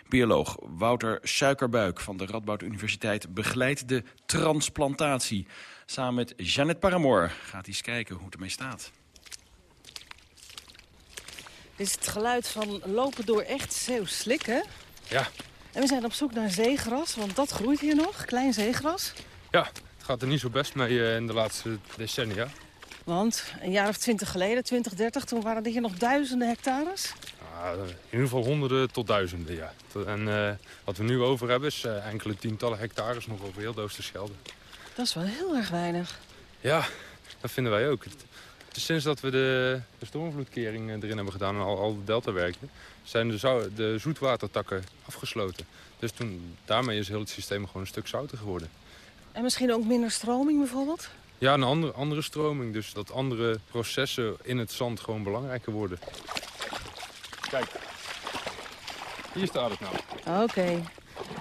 Bioloog Wouter Suikerbuik van de Radboud Universiteit begeleidt de transplantatie. Samen met Jeannette Paramoor gaat hij eens kijken hoe het ermee staat. Dit is het geluid van lopen door echt Zeeuws slikken. Ja, en we zijn op zoek naar zeegras, want dat groeit hier nog, klein zeegras. Ja, het gaat er niet zo best mee uh, in de laatste decennia. Want een jaar of twintig geleden, 20, 30, toen waren er hier nog duizenden hectares? Uh, in ieder geval honderden tot duizenden, ja. En uh, wat we nu over hebben is eh, enkele tientallen hectares nog over heel de Oosterschelde. Dat is wel heel erg weinig. Ja, dat vinden wij ook. Sinds dat we de, de stormvloedkering erin hebben gedaan en al, al de deltawerken... zijn de, zou, de zoetwatertakken afgesloten. Dus toen, daarmee is heel het systeem gewoon een stuk zouter geworden. En misschien ook minder stroming bijvoorbeeld? Ja, een andere, andere stroming. Dus dat andere processen in het zand gewoon belangrijker worden. Kijk, hier staat het nou. Oké.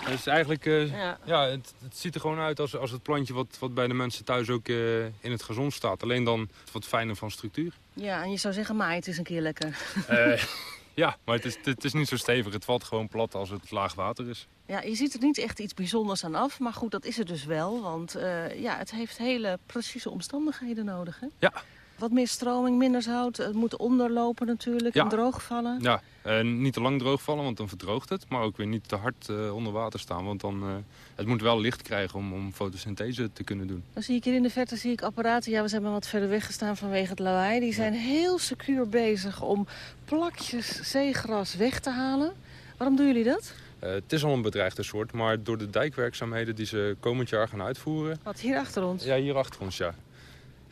Dus eigenlijk, uh, ja. ja, het, het, ziet er gewoon uit als, als het plantje wat, wat bij de mensen thuis ook uh, in het gazon staat. Alleen dan wat fijner van structuur. Ja, en je zou zeggen, maai het is een keer lekker. Uh, ja, maar het is, het is niet zo stevig. Het valt gewoon plat als het laag water is. Ja, je ziet er niet echt iets bijzonders aan af. Maar goed, dat is het dus wel. Want ja, het heeft hele precieze omstandigheden nodig. Hè? Ja, wat meer stroming, minder zout. Het moet onderlopen natuurlijk ja. en droogvallen. Ja, uh, niet te lang droogvallen, want dan verdroogt het. Maar ook weer niet te hard uh, onder water staan. Want dan, uh, het moet wel licht krijgen om, om fotosynthese te kunnen doen. Dan zie ik hier in de verte zie ik apparaten. Ja, we zijn maar wat verder weggestaan vanwege het lawaai. Die zijn heel secuur bezig om plakjes zeegras weg te halen. Waarom doen jullie dat? het is al een bedreigde soort, maar door de dijkwerkzaamheden die ze komend jaar gaan uitvoeren... Wat, hier achter ons? Ja, hier achter ons, ja.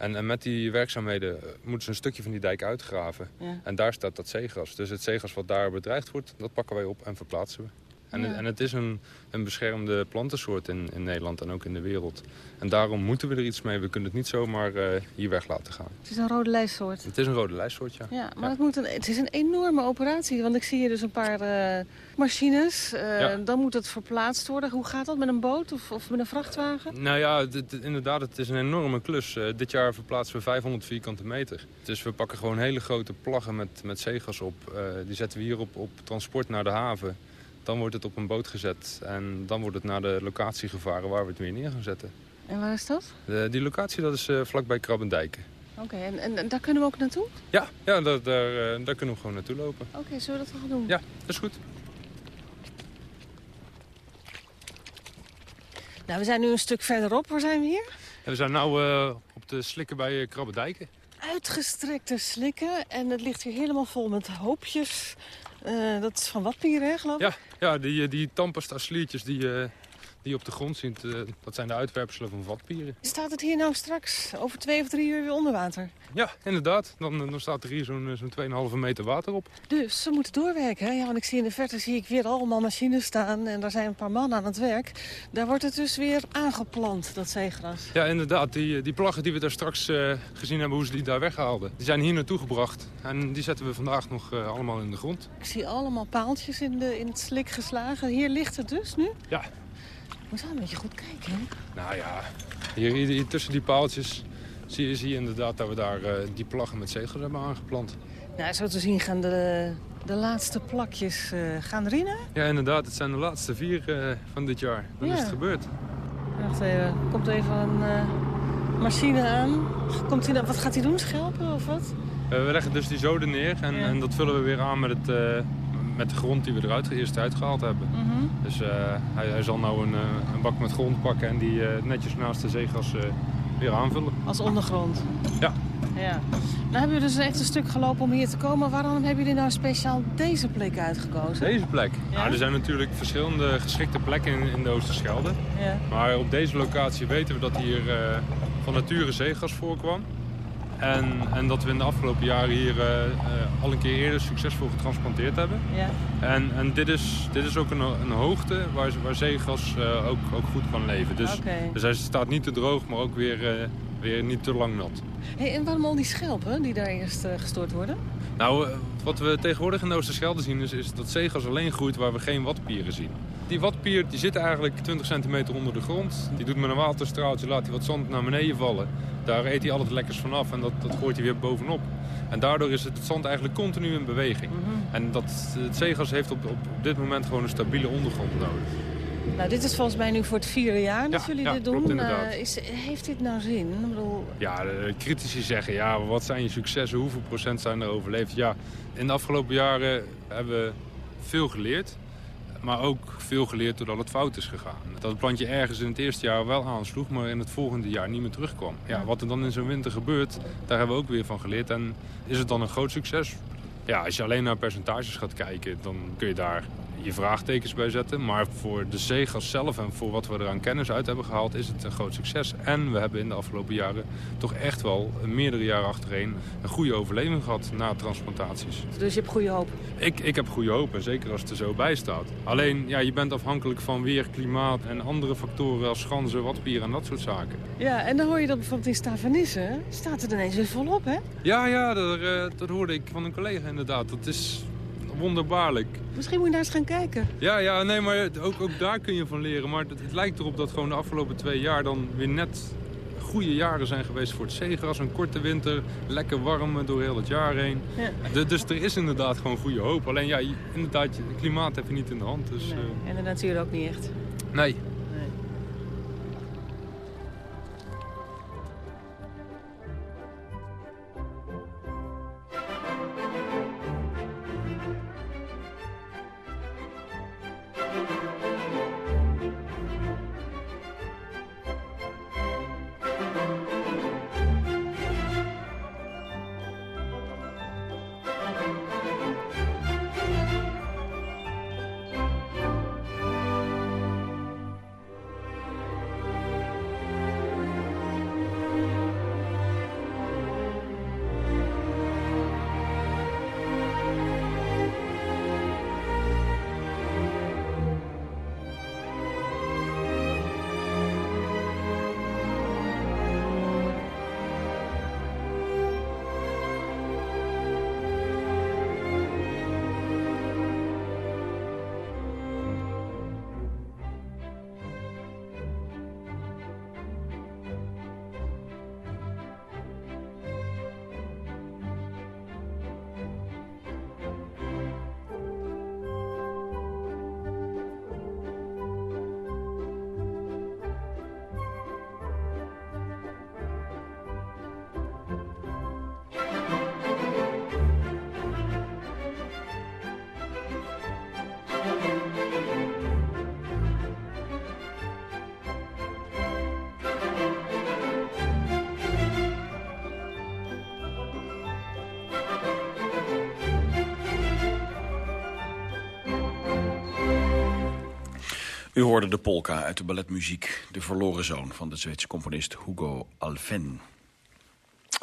En, en, met die werkzaamheden moeten ze een stukje van die dijk uitgraven. Ja. En daar staat dat zeegras. Dus het zeegras wat daar bedreigd wordt, dat pakken wij op en verplaatsen we. En, Ja. het, en het is een, een beschermde plantensoort in, in Nederland en ook in de wereld. En daarom moeten we er iets mee. We kunnen het niet zomaar eh, hier weg laten gaan. Het is een rode lijstsoort. Het is een rode lijstsoort, ja. Ja, maar Het, moet een, het is een enorme operatie. Want ik zie hier dus een paar eh, machines. Eh. Dan moet het verplaatst worden. Hoe gaat dat? Met een boot of, of met een vrachtwagen? Nou ja, dit- inderdaad, het is een enorme klus. Dit jaar verplaatsen we 500 vierkante meter. Dus we pakken gewoon hele grote plaggen met, met zeegas op. Die zetten we hier op, op transport naar de haven. Dan wordt het op een boot gezet en dan wordt het naar de locatie gevaren waar we het weer neer gaan zetten. En waar is dat? De, die locatie dat is eh, vlakbij Krabbendijken. Oké, en, en, en daar kunnen we ook naartoe? Ja, ja daar, daar, eh, daar kunnen we gewoon naartoe lopen. Oké, zullen we dat gaan doen? Ja, dat is goed. Nou, we zijn nu een stuk verderop. Waar zijn we hier? En we zijn nu op de slikken bij eh, Krabbendijken. Uitgestrekte slikken. En het ligt hier helemaal vol met hoopjes. Eh, dat is van watpier, hè, geloof ik? Ja, ja die, eh, die sliertjes die, eh, die je op de grond ziet, eh, dat zijn de uitwerpselen van vatpieren. Staat het hier nou straks over twee of drie uur weer onder water? Ja, inderdaad. Dan, dan staat er hier zo'n eh, zo'n 2,5 meter water op. Dus ze moeten doorwerken, hè? Ja, want ik zie in de verte zie ik weer allemaal machines staan. En daar zijn een paar mannen aan het werk. Daar wordt het dus weer aangeplant, dat zeegras. Ja, inderdaad. Die, die plaggen die we daar straks eh, gezien hebben, hoe ze die daar weghaalden. Die zijn hier naartoe gebracht. En die zetten we vandaag nog eh, allemaal in de grond. Ik zie allemaal paaltjes in, de, in het slik geslagen. Hier ligt het dus nu? Ja. Moet wel een beetje goed kijken, hè? Nou ja, hier, hier, hier tussen die paaltjes zie je, zie je inderdaad dat we daar eh, die plaggen met zegels hebben aangeplant. Nou, zo te zien gaan de, de laatste plakjes eh, gaan erin, hè? Ja, inderdaad. Het zijn de laatste vier eh, van dit jaar. Dan Ja. is het gebeurd. Wacht even, er komt even een machine aan. Komt hij, wat gaat hij doen, schelpen of wat? We leggen dus die zoden neer en, Ja. en dat vullen we weer aan met, het, met de grond die we eruit eerst uitgehaald hebben. Mhm. Dus eh, hij, hij zal nou een, eh, een bak met grond pakken en die eh, netjes naast de zeegas weer aanvullen. Als ondergrond? Ja. Ja. Nou hebben we dus echt een stuk gelopen om hier te komen. Waarom hebben jullie nou speciaal deze plek uitgekozen? Deze plek? Nou, er zijn natuurlijk verschillende geschikte plekken in, in de Oosterschelde. Ja. Maar op deze locatie weten we dat hier van nature zeegas voorkwam. En, en dat we in de afgelopen jaren hier eh, eh, al een keer eerder succesvol getransplanteerd hebben. Ja. En, en dit, is, dit is ook een, een hoogte waar, waar zeegas eh, ook, ook goed kan leven. Dus, Oké. dus hij staat niet te droog, maar ook weer, weer niet te lang nat. Hey, en waarom al die schelpen die daar eerst gestort worden? Nou, wat we tegenwoordig in de Oosterschelde zien is, is dat zeegas alleen groeit waar we geen watpieren zien. Die watpier die zit eigenlijk 20 centimeter onder de grond. Die doet met een waterstraaltje, laat hij wat zand naar beneden vallen. Daar eet hij al het lekkers vanaf en dat, dat gooit hij weer bovenop. En daardoor is het zand eigenlijk continu in beweging. En dat, het zeegas heeft op, op dit moment gewoon een stabiele ondergrond nodig. Nou, dit is volgens mij nu voor het vierde jaar dat Ja, jullie ja, dit doen. klopt. Eh, is, heeft dit nou zin? Ik bedoel, Ja, de critici zeggen, ja, wat zijn je successen? Hoeveel procent zijn er overleefd? Ja, in de afgelopen jaren hebben we veel geleerd. Maar ook veel geleerd doordat het fout is gegaan. Dat het plantje ergens in het eerste jaar wel aansloeg, maar in het volgende jaar niet meer terugkwam. Ja, wat er dan in zo'n winter gebeurt, daar hebben we ook weer van geleerd. En is het dan een groot succes? Ja, als je alleen naar percentages gaat kijken, dan kun je daar je vraagtekens bij zetten. Maar voor de zeegas zelf en voor wat we er aan kennis uit hebben gehaald... is het een groot succes. En we hebben in de afgelopen jaren toch echt wel meerdere jaren achtereen... een goede overleving gehad na transplantaties. Dus je hebt goede hoop? Ik, ik heb goede hoop, en zeker als het er zo bij staat. Alleen, ja, je bent afhankelijk van weer, klimaat en andere factoren... als ganzen, watpier en dat soort zaken. Ja, en dan hoor je dat bijvoorbeeld in Stavanisse... staat er ineens weer volop, hè? Ja, ja, dat, uh, dat hoorde ik van een collega inderdaad. Dat is wonderbaarlijk. Misschien moet je daar eens gaan kijken. Ja, ja nee, maar ook, ook daar kun je van leren. Maar het, het lijkt erop dat gewoon de afgelopen twee jaar dan weer net goede jaren zijn geweest voor het zeegras. Een korte winter, lekker warm door heel het jaar heen. Ja. dus er is inderdaad gewoon goede hoop. Alleen ja, inderdaad, het klimaat heb je niet in de hand. Dus, nee. uh... En de natuur ook niet echt. Nee. Hoorde de polka uit de balletmuziek De Verloren Zoon... van de Zweedse componist Hugo Alfen.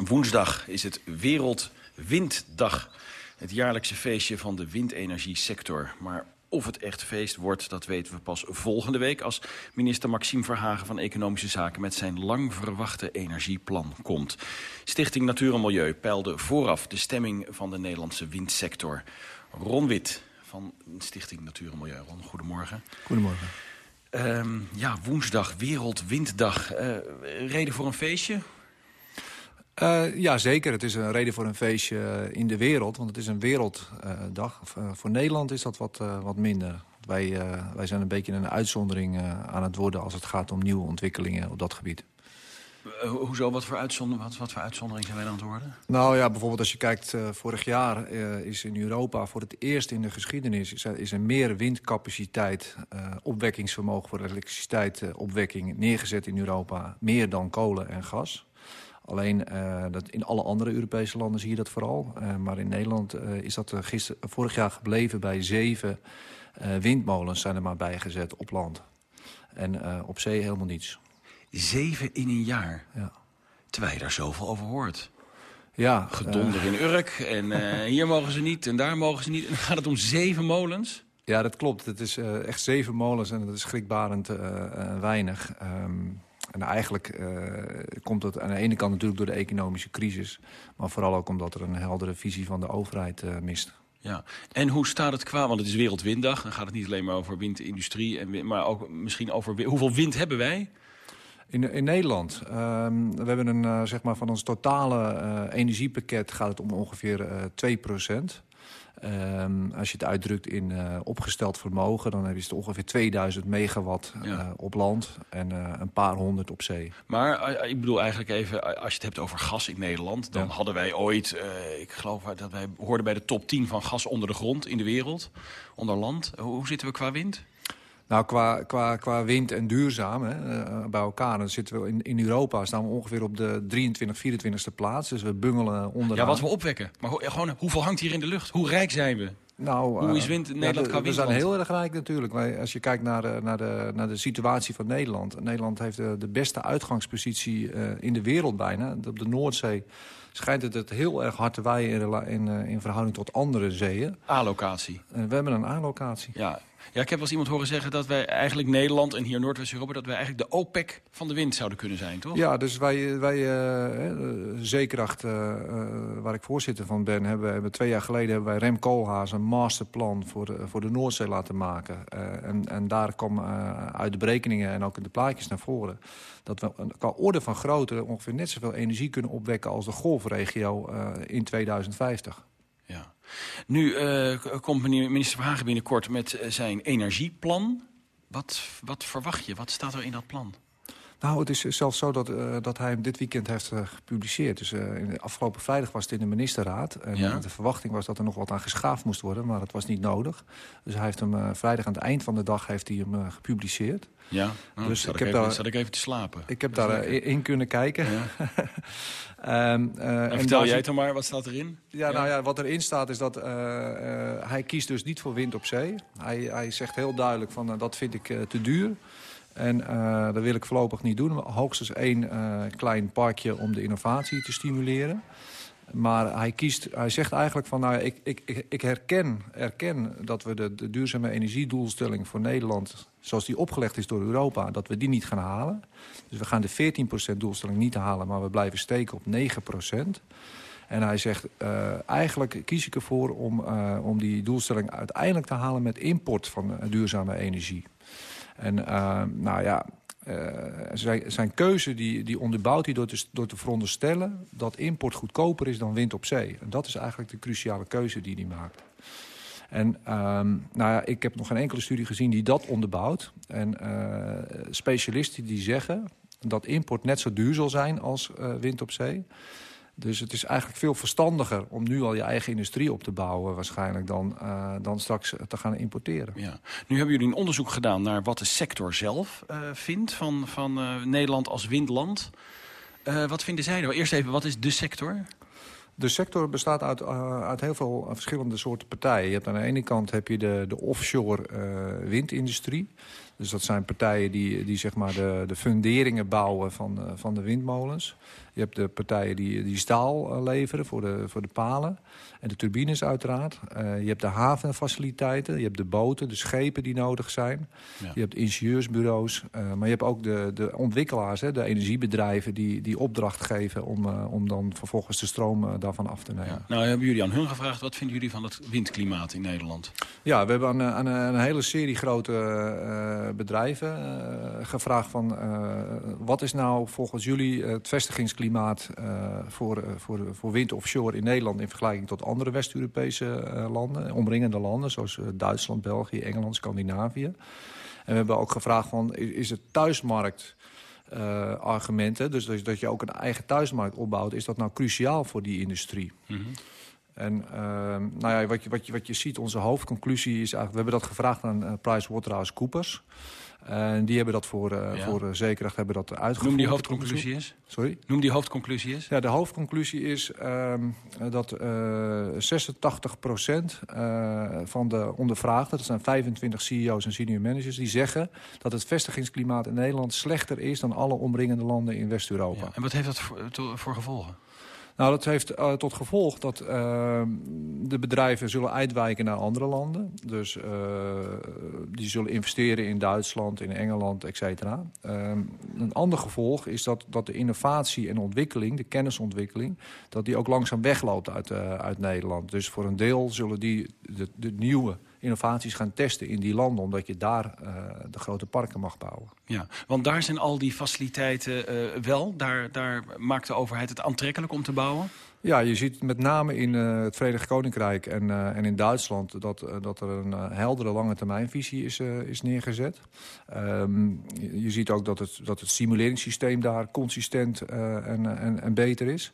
Woensdag is het Wereldwinddag. Het jaarlijkse feestje van de windenergiesector. Maar of het echt feest wordt, dat weten we pas volgende week... als minister Maxime Verhagen van Economische Zaken... met zijn lang verwachte energieplan komt. Stichting Natuur en Milieu peilde vooraf de stemming van de Nederlandse windsector. Ron Wit van Stichting Natuur en Milieu. Ron, goedemorgen. Goedemorgen. Um, ja, woensdag, Wereldwinddag. Uh, reden voor een feestje? Uh, ja, zeker. Het is een reden voor een feestje in de wereld. Want het is een werelddag. Uh, voor Nederland is dat wat, wat minder. Wij, wij zijn een beetje een uitzondering aan het worden... als het gaat om nieuwe ontwikkelingen op dat gebied. Uh, hoezo? Wat voor, uitzondering, wat, wat voor uitzondering zijn wij aan het worden? Nou ja, bijvoorbeeld als je kijkt, uh, vorig jaar uh, is in Europa voor het eerst in de geschiedenis... is er, er meer windcapaciteit, opwekkingsvermogen voor elektriciteitsopwekking neergezet in Europa. Meer dan kolen en gas. Alleen dat in alle andere Europese landen zie je dat vooral. maar in Nederland is dat gister, vorig jaar gebleven bij zeven windmolens zijn er maar bijgezet op land. En op zee helemaal niets. Zeven in een jaar. Ja. Terwijl je daar zoveel over hoort. Ja. Gedonder in Urk. En uh, hier mogen ze niet en daar mogen ze niet. En dan gaat het om zeven molens? Ja, dat klopt. Het is uh, echt zeven molens en dat is schrikbarend uh, weinig. Um, en eigenlijk komt dat aan de ene kant natuurlijk door de economische crisis. Maar vooral ook omdat er een heldere visie van de overheid mist. Ja, en hoe staat het qua, want het is Wereldwinddag. Dan gaat het niet alleen maar over windindustrie, en, maar ook misschien over hoeveel wind hebben wij? In, in Nederland. Um, we hebben een, uh, zeg maar van ons totale uh, energiepakket gaat het om ongeveer uh, 2 procent. Um, als je het uitdrukt in uh, opgesteld vermogen... dan is het ongeveer 2000 megawatt ja. op land en een paar honderd op zee. Maar ik bedoel eigenlijk even, als je het hebt over gas in Nederland... dan ja. hadden wij ooit, ik geloof dat wij hoorden bij de top 10 van gas onder de grond in de wereld. Onder land. Hoe, hoe zitten we qua wind? Nou, qua, qua, qua wind en duurzaam hè, uh, bij elkaar. Dan zitten we in, in Europa staan we ongeveer op de 23, 24ste plaats. Dus we bungelen onderaan. Ja, wat we opwekken. Maar gewoon, hoeveel hangt hier in de lucht? Hoe rijk zijn we? Nou, Hoe is wind in Nederland ja, We zijn heel erg rijk natuurlijk. Als je kijkt naar, naar, de, naar de situatie van Nederland. Nederland heeft de, de beste uitgangspositie in de wereld bijna. Op de Noordzee schijnt het het heel erg hard te waaien in, in, in verhouding tot andere zeeën. A-locatie. we hebben een A-locatie. Ja, ja, ik heb wel eens iemand horen zeggen dat wij eigenlijk Nederland... en hier Noordwest-Europa... dat wij eigenlijk de OPEC van de wind zouden kunnen zijn, toch? Ja, dus wij, wij uh, waar ik voorzitter van ben... Hebben, hebben twee jaar geleden hebben wij Rem Koolhaas een masterplan voor de, voor de Noordzee laten maken. en, en daar kwam uit de berekeningen en ook in de plaatjes naar voren... dat we qua orde van grootte ongeveer net zoveel energie kunnen opwekken... als de golfregio in 2050. Nu uh, komt minister Verhagen binnenkort met eh, zijn energieplan. Wat, wat verwacht je? Wat staat er in dat plan? Nou, het is zelfs zo dat, uh, dat hij hem dit weekend heeft uh, gepubliceerd. Dus uh, in de afgelopen vrijdag was het in de ministerraad. En ja. de verwachting was dat er nog wat aan geschaafd moest worden, maar dat was niet nodig. Dus hij heeft hem vrijdag aan het eind van de dag heeft hij hem gepubliceerd. Ja, oh, dus ik, heb even, daar, zat ik even te slapen. Ik heb daar in kunnen kijken. Ja. um, en vertel jij toch maar, wat staat erin? Ja, ja, nou ja, wat erin staat is dat hij kiest dus niet voor wind op zee. Hij, hij zegt heel duidelijk van dat vind ik te duur. En uh, dat wil ik voorlopig niet doen. Hoogstens één uh, klein parkje om de innovatie te stimuleren. Maar hij, kiest, hij zegt eigenlijk van, nou, ik, ik, ik herken, dat we de, de duurzame energiedoelstelling voor Nederland... zoals die opgelegd is door Europa, dat we die niet gaan halen. Dus we gaan de 14% doelstelling niet halen, maar we blijven steken op 9%. En hij zegt, uh, eigenlijk kies ik ervoor om, om die doelstelling uiteindelijk te halen... met import van duurzame energie. En uh, nou ja, uh, zijn, zijn keuze die, die onderbouwt hij door te, door te veronderstellen... dat import goedkoper is dan wind op zee. En dat is eigenlijk de cruciale keuze die hij maakt. En um, nou ja, ik heb nog geen enkele studie gezien die dat onderbouwt. En uh, specialisten die zeggen dat import net zo duur zal zijn als wind op zee. Dus het is eigenlijk veel verstandiger om nu al je eigen industrie op te bouwen... waarschijnlijk dan, uh, dan straks te gaan importeren. Ja. Nu hebben jullie een onderzoek gedaan naar wat de sector zelf uh, vindt... van, van uh, Nederland als windland. wat vinden zij nou? Eerst even, wat is de sector? De sector bestaat uit, uh, uit heel veel verschillende soorten partijen. Je hebt aan de ene kant heb je de, de offshore uh, windindustrie. Dus dat zijn partijen die, die zeg maar de, de funderingen bouwen van, uh, van de windmolens. Je hebt de partijen die, die staal eh, leveren voor de, voor de palen. En de turbines uiteraard. Uh, je hebt de havenfaciliteiten. Je hebt de boten, de schepen die nodig zijn. Ja. Je hebt ingenieursbureaus. Uh, maar je hebt ook de, de ontwikkelaars, hè, de energiebedrijven... die, die opdracht geven om, uh, om dan vervolgens de stroom daarvan af te nemen. Ja. Nou hebben jullie aan hun gevraagd... wat vinden jullie van het windklimaat in Nederland? Ja, we hebben aan, aan een hele serie grote bedrijven gevraagd van... wat is nou volgens jullie het vestigingsklimaat klimaat uh, voor, uh, voor, voor wind offshore in Nederland... in vergelijking tot andere West-Europese uh, landen, omringende landen... zoals Duitsland, België, Engeland, Scandinavië. En we hebben ook gevraagd van, is, is het thuismarkt... Uh, argumenten, dus dat je ook een eigen thuismarkt opbouwt... is dat nou cruciaal voor die industrie? Mm -hmm. En uh, nou ja, wat, je, wat, je, wat je ziet, onze hoofdconclusie is eigenlijk... we hebben dat gevraagd aan uh, PricewaterhouseCoopers... En die hebben dat voor, uh, ja. voor uh, zekerheid hebben dat uitgevoerd. Noem die hoofdconclusie is. Sorry? Noem die hoofdconclusie is. Ja, de hoofdconclusie is um, dat uh, 86% van de ondervraagden... dat zijn 25 CEO's en senior managers... die zeggen dat het vestigingsklimaat in Nederland slechter is... dan alle omringende landen in West-Europa. Ja. En wat heeft dat voor, voor gevolgen? Nou, dat heeft uh, tot gevolg dat uh, de bedrijven zullen uitwijken naar andere landen. Dus uh, die zullen investeren in Duitsland, in Engeland, et cetera. een ander gevolg is dat, dat de innovatie en ontwikkeling, de kennisontwikkeling... dat die ook langzaam wegloopt uit, uit Nederland. Dus voor een deel zullen die de nieuwe innovaties gaan testen in die landen... omdat je daar uh, de grote parken mag bouwen. Ja, want daar zijn al die faciliteiten uh, wel. Daar, daar maakt de overheid het aantrekkelijk om te bouwen? Ja, je ziet met name in uh, het Verenigd Koninkrijk en, uh, en in Duitsland... dat, uh, dat er een heldere lange termijnvisie is, is neergezet. Um, je, ziet ook dat het, dat het simuleringssysteem daar consistent en, en, en beter is.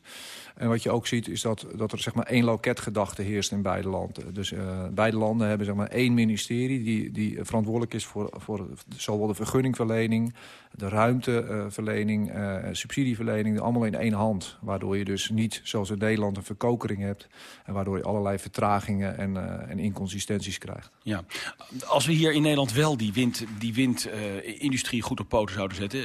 En wat je ook ziet is dat, dat er zeg maar één loketgedachte heerst in beide landen. Dus beide landen hebben zeg maar één ministerie... die, die verantwoordelijk is voor, voor zowel de vergunningverlening... de ruimteverlening, subsidieverlening... allemaal in één hand. Waardoor je dus niet, zoals Nederland een verkokering hebt. En waardoor je allerlei vertragingen en, uh, en inconsistenties krijgt. Ja. Als we hier in Nederland wel die windindustrie die wind, uh, goed op poten zouden zetten...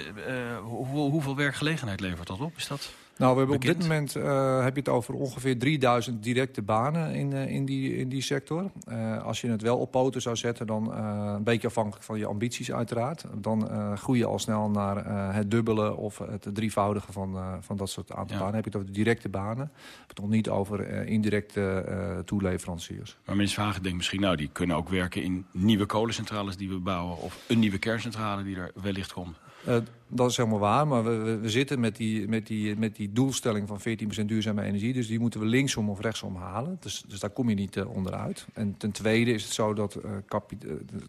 Hoe, hoeveel werkgelegenheid levert dat op? Is dat... Nou, we hebben op dit moment uh, heb je het over ongeveer 3000 directe banen in, uh, in, die, in die sector. Uh, als je het wel op poten zou zetten, dan een beetje afhankelijk van je ambities uiteraard. Dan groei je al snel naar het dubbele of het drievoudige van, van dat soort aantal banen. Dan heb je het over de directe banen. Het nog niet over indirecte toeleveranciers. Maar mensen vragen denk misschien, nou die kunnen ook werken in nieuwe kolencentrales die we bouwen. Of een nieuwe kerncentrale die er wellicht komt. Uh, dat is helemaal waar, maar we, we, zitten met die, met, die, met die doelstelling van 14% duurzame energie. Dus die moeten we linksom of rechtsom halen. Dus, dus daar kom je niet uh, onderuit. En ten tweede is het zo dat uh,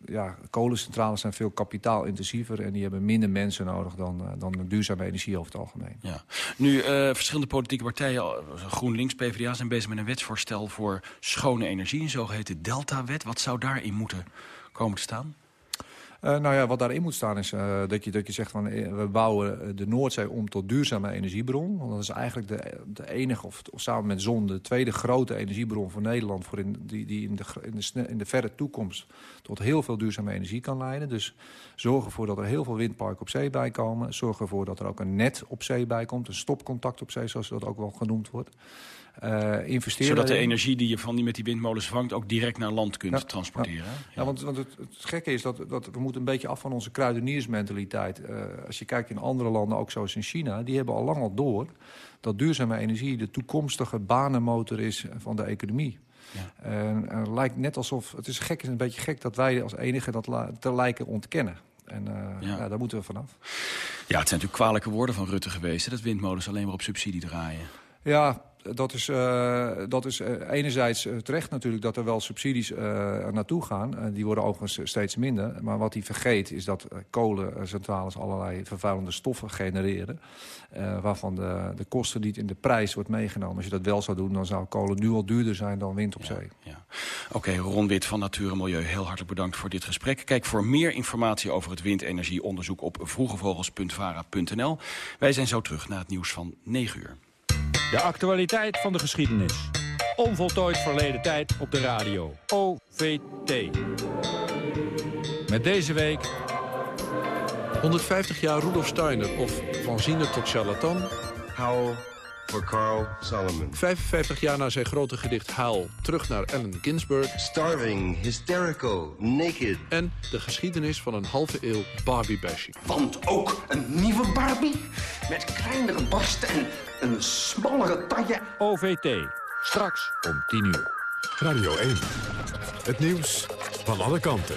ja, kolencentrales zijn veel kapitaalintensiever... en die hebben minder mensen nodig dan, dan duurzame energie over het algemeen. Ja. Nu, verschillende politieke partijen, GroenLinks, PvdA... zijn bezig met een wetsvoorstel voor schone energie, een zogeheten Delta-wet. Wat zou daarin moeten komen te staan? Uh, nou ja, wat daarin moet staan is uh, dat, je, dat je zegt van uh, we bouwen de Noordzee om tot duurzame energiebron. Want dat is eigenlijk de, de enige, of, of, samen met zon, de tweede grote energiebron voor Nederland. Voor in, die die in, de, in, de in de verre toekomst tot heel veel duurzame energie kan leiden. Dus zorg ervoor dat er heel veel windparken op zee bij komen. Zorg ervoor dat er ook een net op zee bij komt. Een stopcontact op zee, zoals dat ook wel genoemd wordt. Uh, investeren. Zodat de energie die je van die met die windmolens vangt... ook direct naar land kunt transporteren. Ja, ja want, want het, het, gekke is dat, dat we moeten een beetje af van onze kruideniersmentaliteit. Uh, als je kijkt in andere landen, ook zoals in China... die hebben al lang al door dat duurzame energie... de toekomstige banenmotor is van de economie. Ja. En, het lijkt net alsof... Het is gek, is een beetje gek dat wij als enige dat te lijken ontkennen. En uh, ja. ja. daar moeten we vanaf. Ja, het zijn natuurlijk kwalijke woorden van Rutte geweest... Hè, dat windmolens alleen maar op subsidie draaien. Ja, dat is, uh, dat is uh, enerzijds uh, terecht natuurlijk dat er wel subsidies naartoe gaan. die worden overigens steeds minder. Maar wat hij vergeet is dat kolencentrales allerlei vervuilende stoffen genereren. waarvan de, de kosten niet in de prijs wordt meegenomen. Als je dat wel zou doen, dan zou kolen nu al duurder zijn dan wind op zee. Ja, Oké, okay, Ron Wit van Natuur en Milieu, heel hartelijk bedankt voor dit gesprek. Kijk voor meer informatie over het windenergieonderzoek op vroegevogels.vara.nl. Wij zijn zo terug na het nieuws van 9 uur. De actualiteit van de geschiedenis. Onvoltooid verleden tijd op de radio. OVT. Met deze week... 150 jaar Rudolf Steiner of Van Ziener tot charlatan. Howl voor Carl Solomon. 55 jaar na zijn grote gedicht Howl, terug naar Allen Ginsberg. Starving, hysterical, naked. En de geschiedenis van een halve eeuw Barbie-bashing. Want ook een nieuwe Barbie met kleinere borsten en een smallere taille. OVT, straks om 10 uur. Radio 1, het nieuws van alle kanten.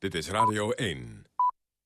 Dit is Radio 1.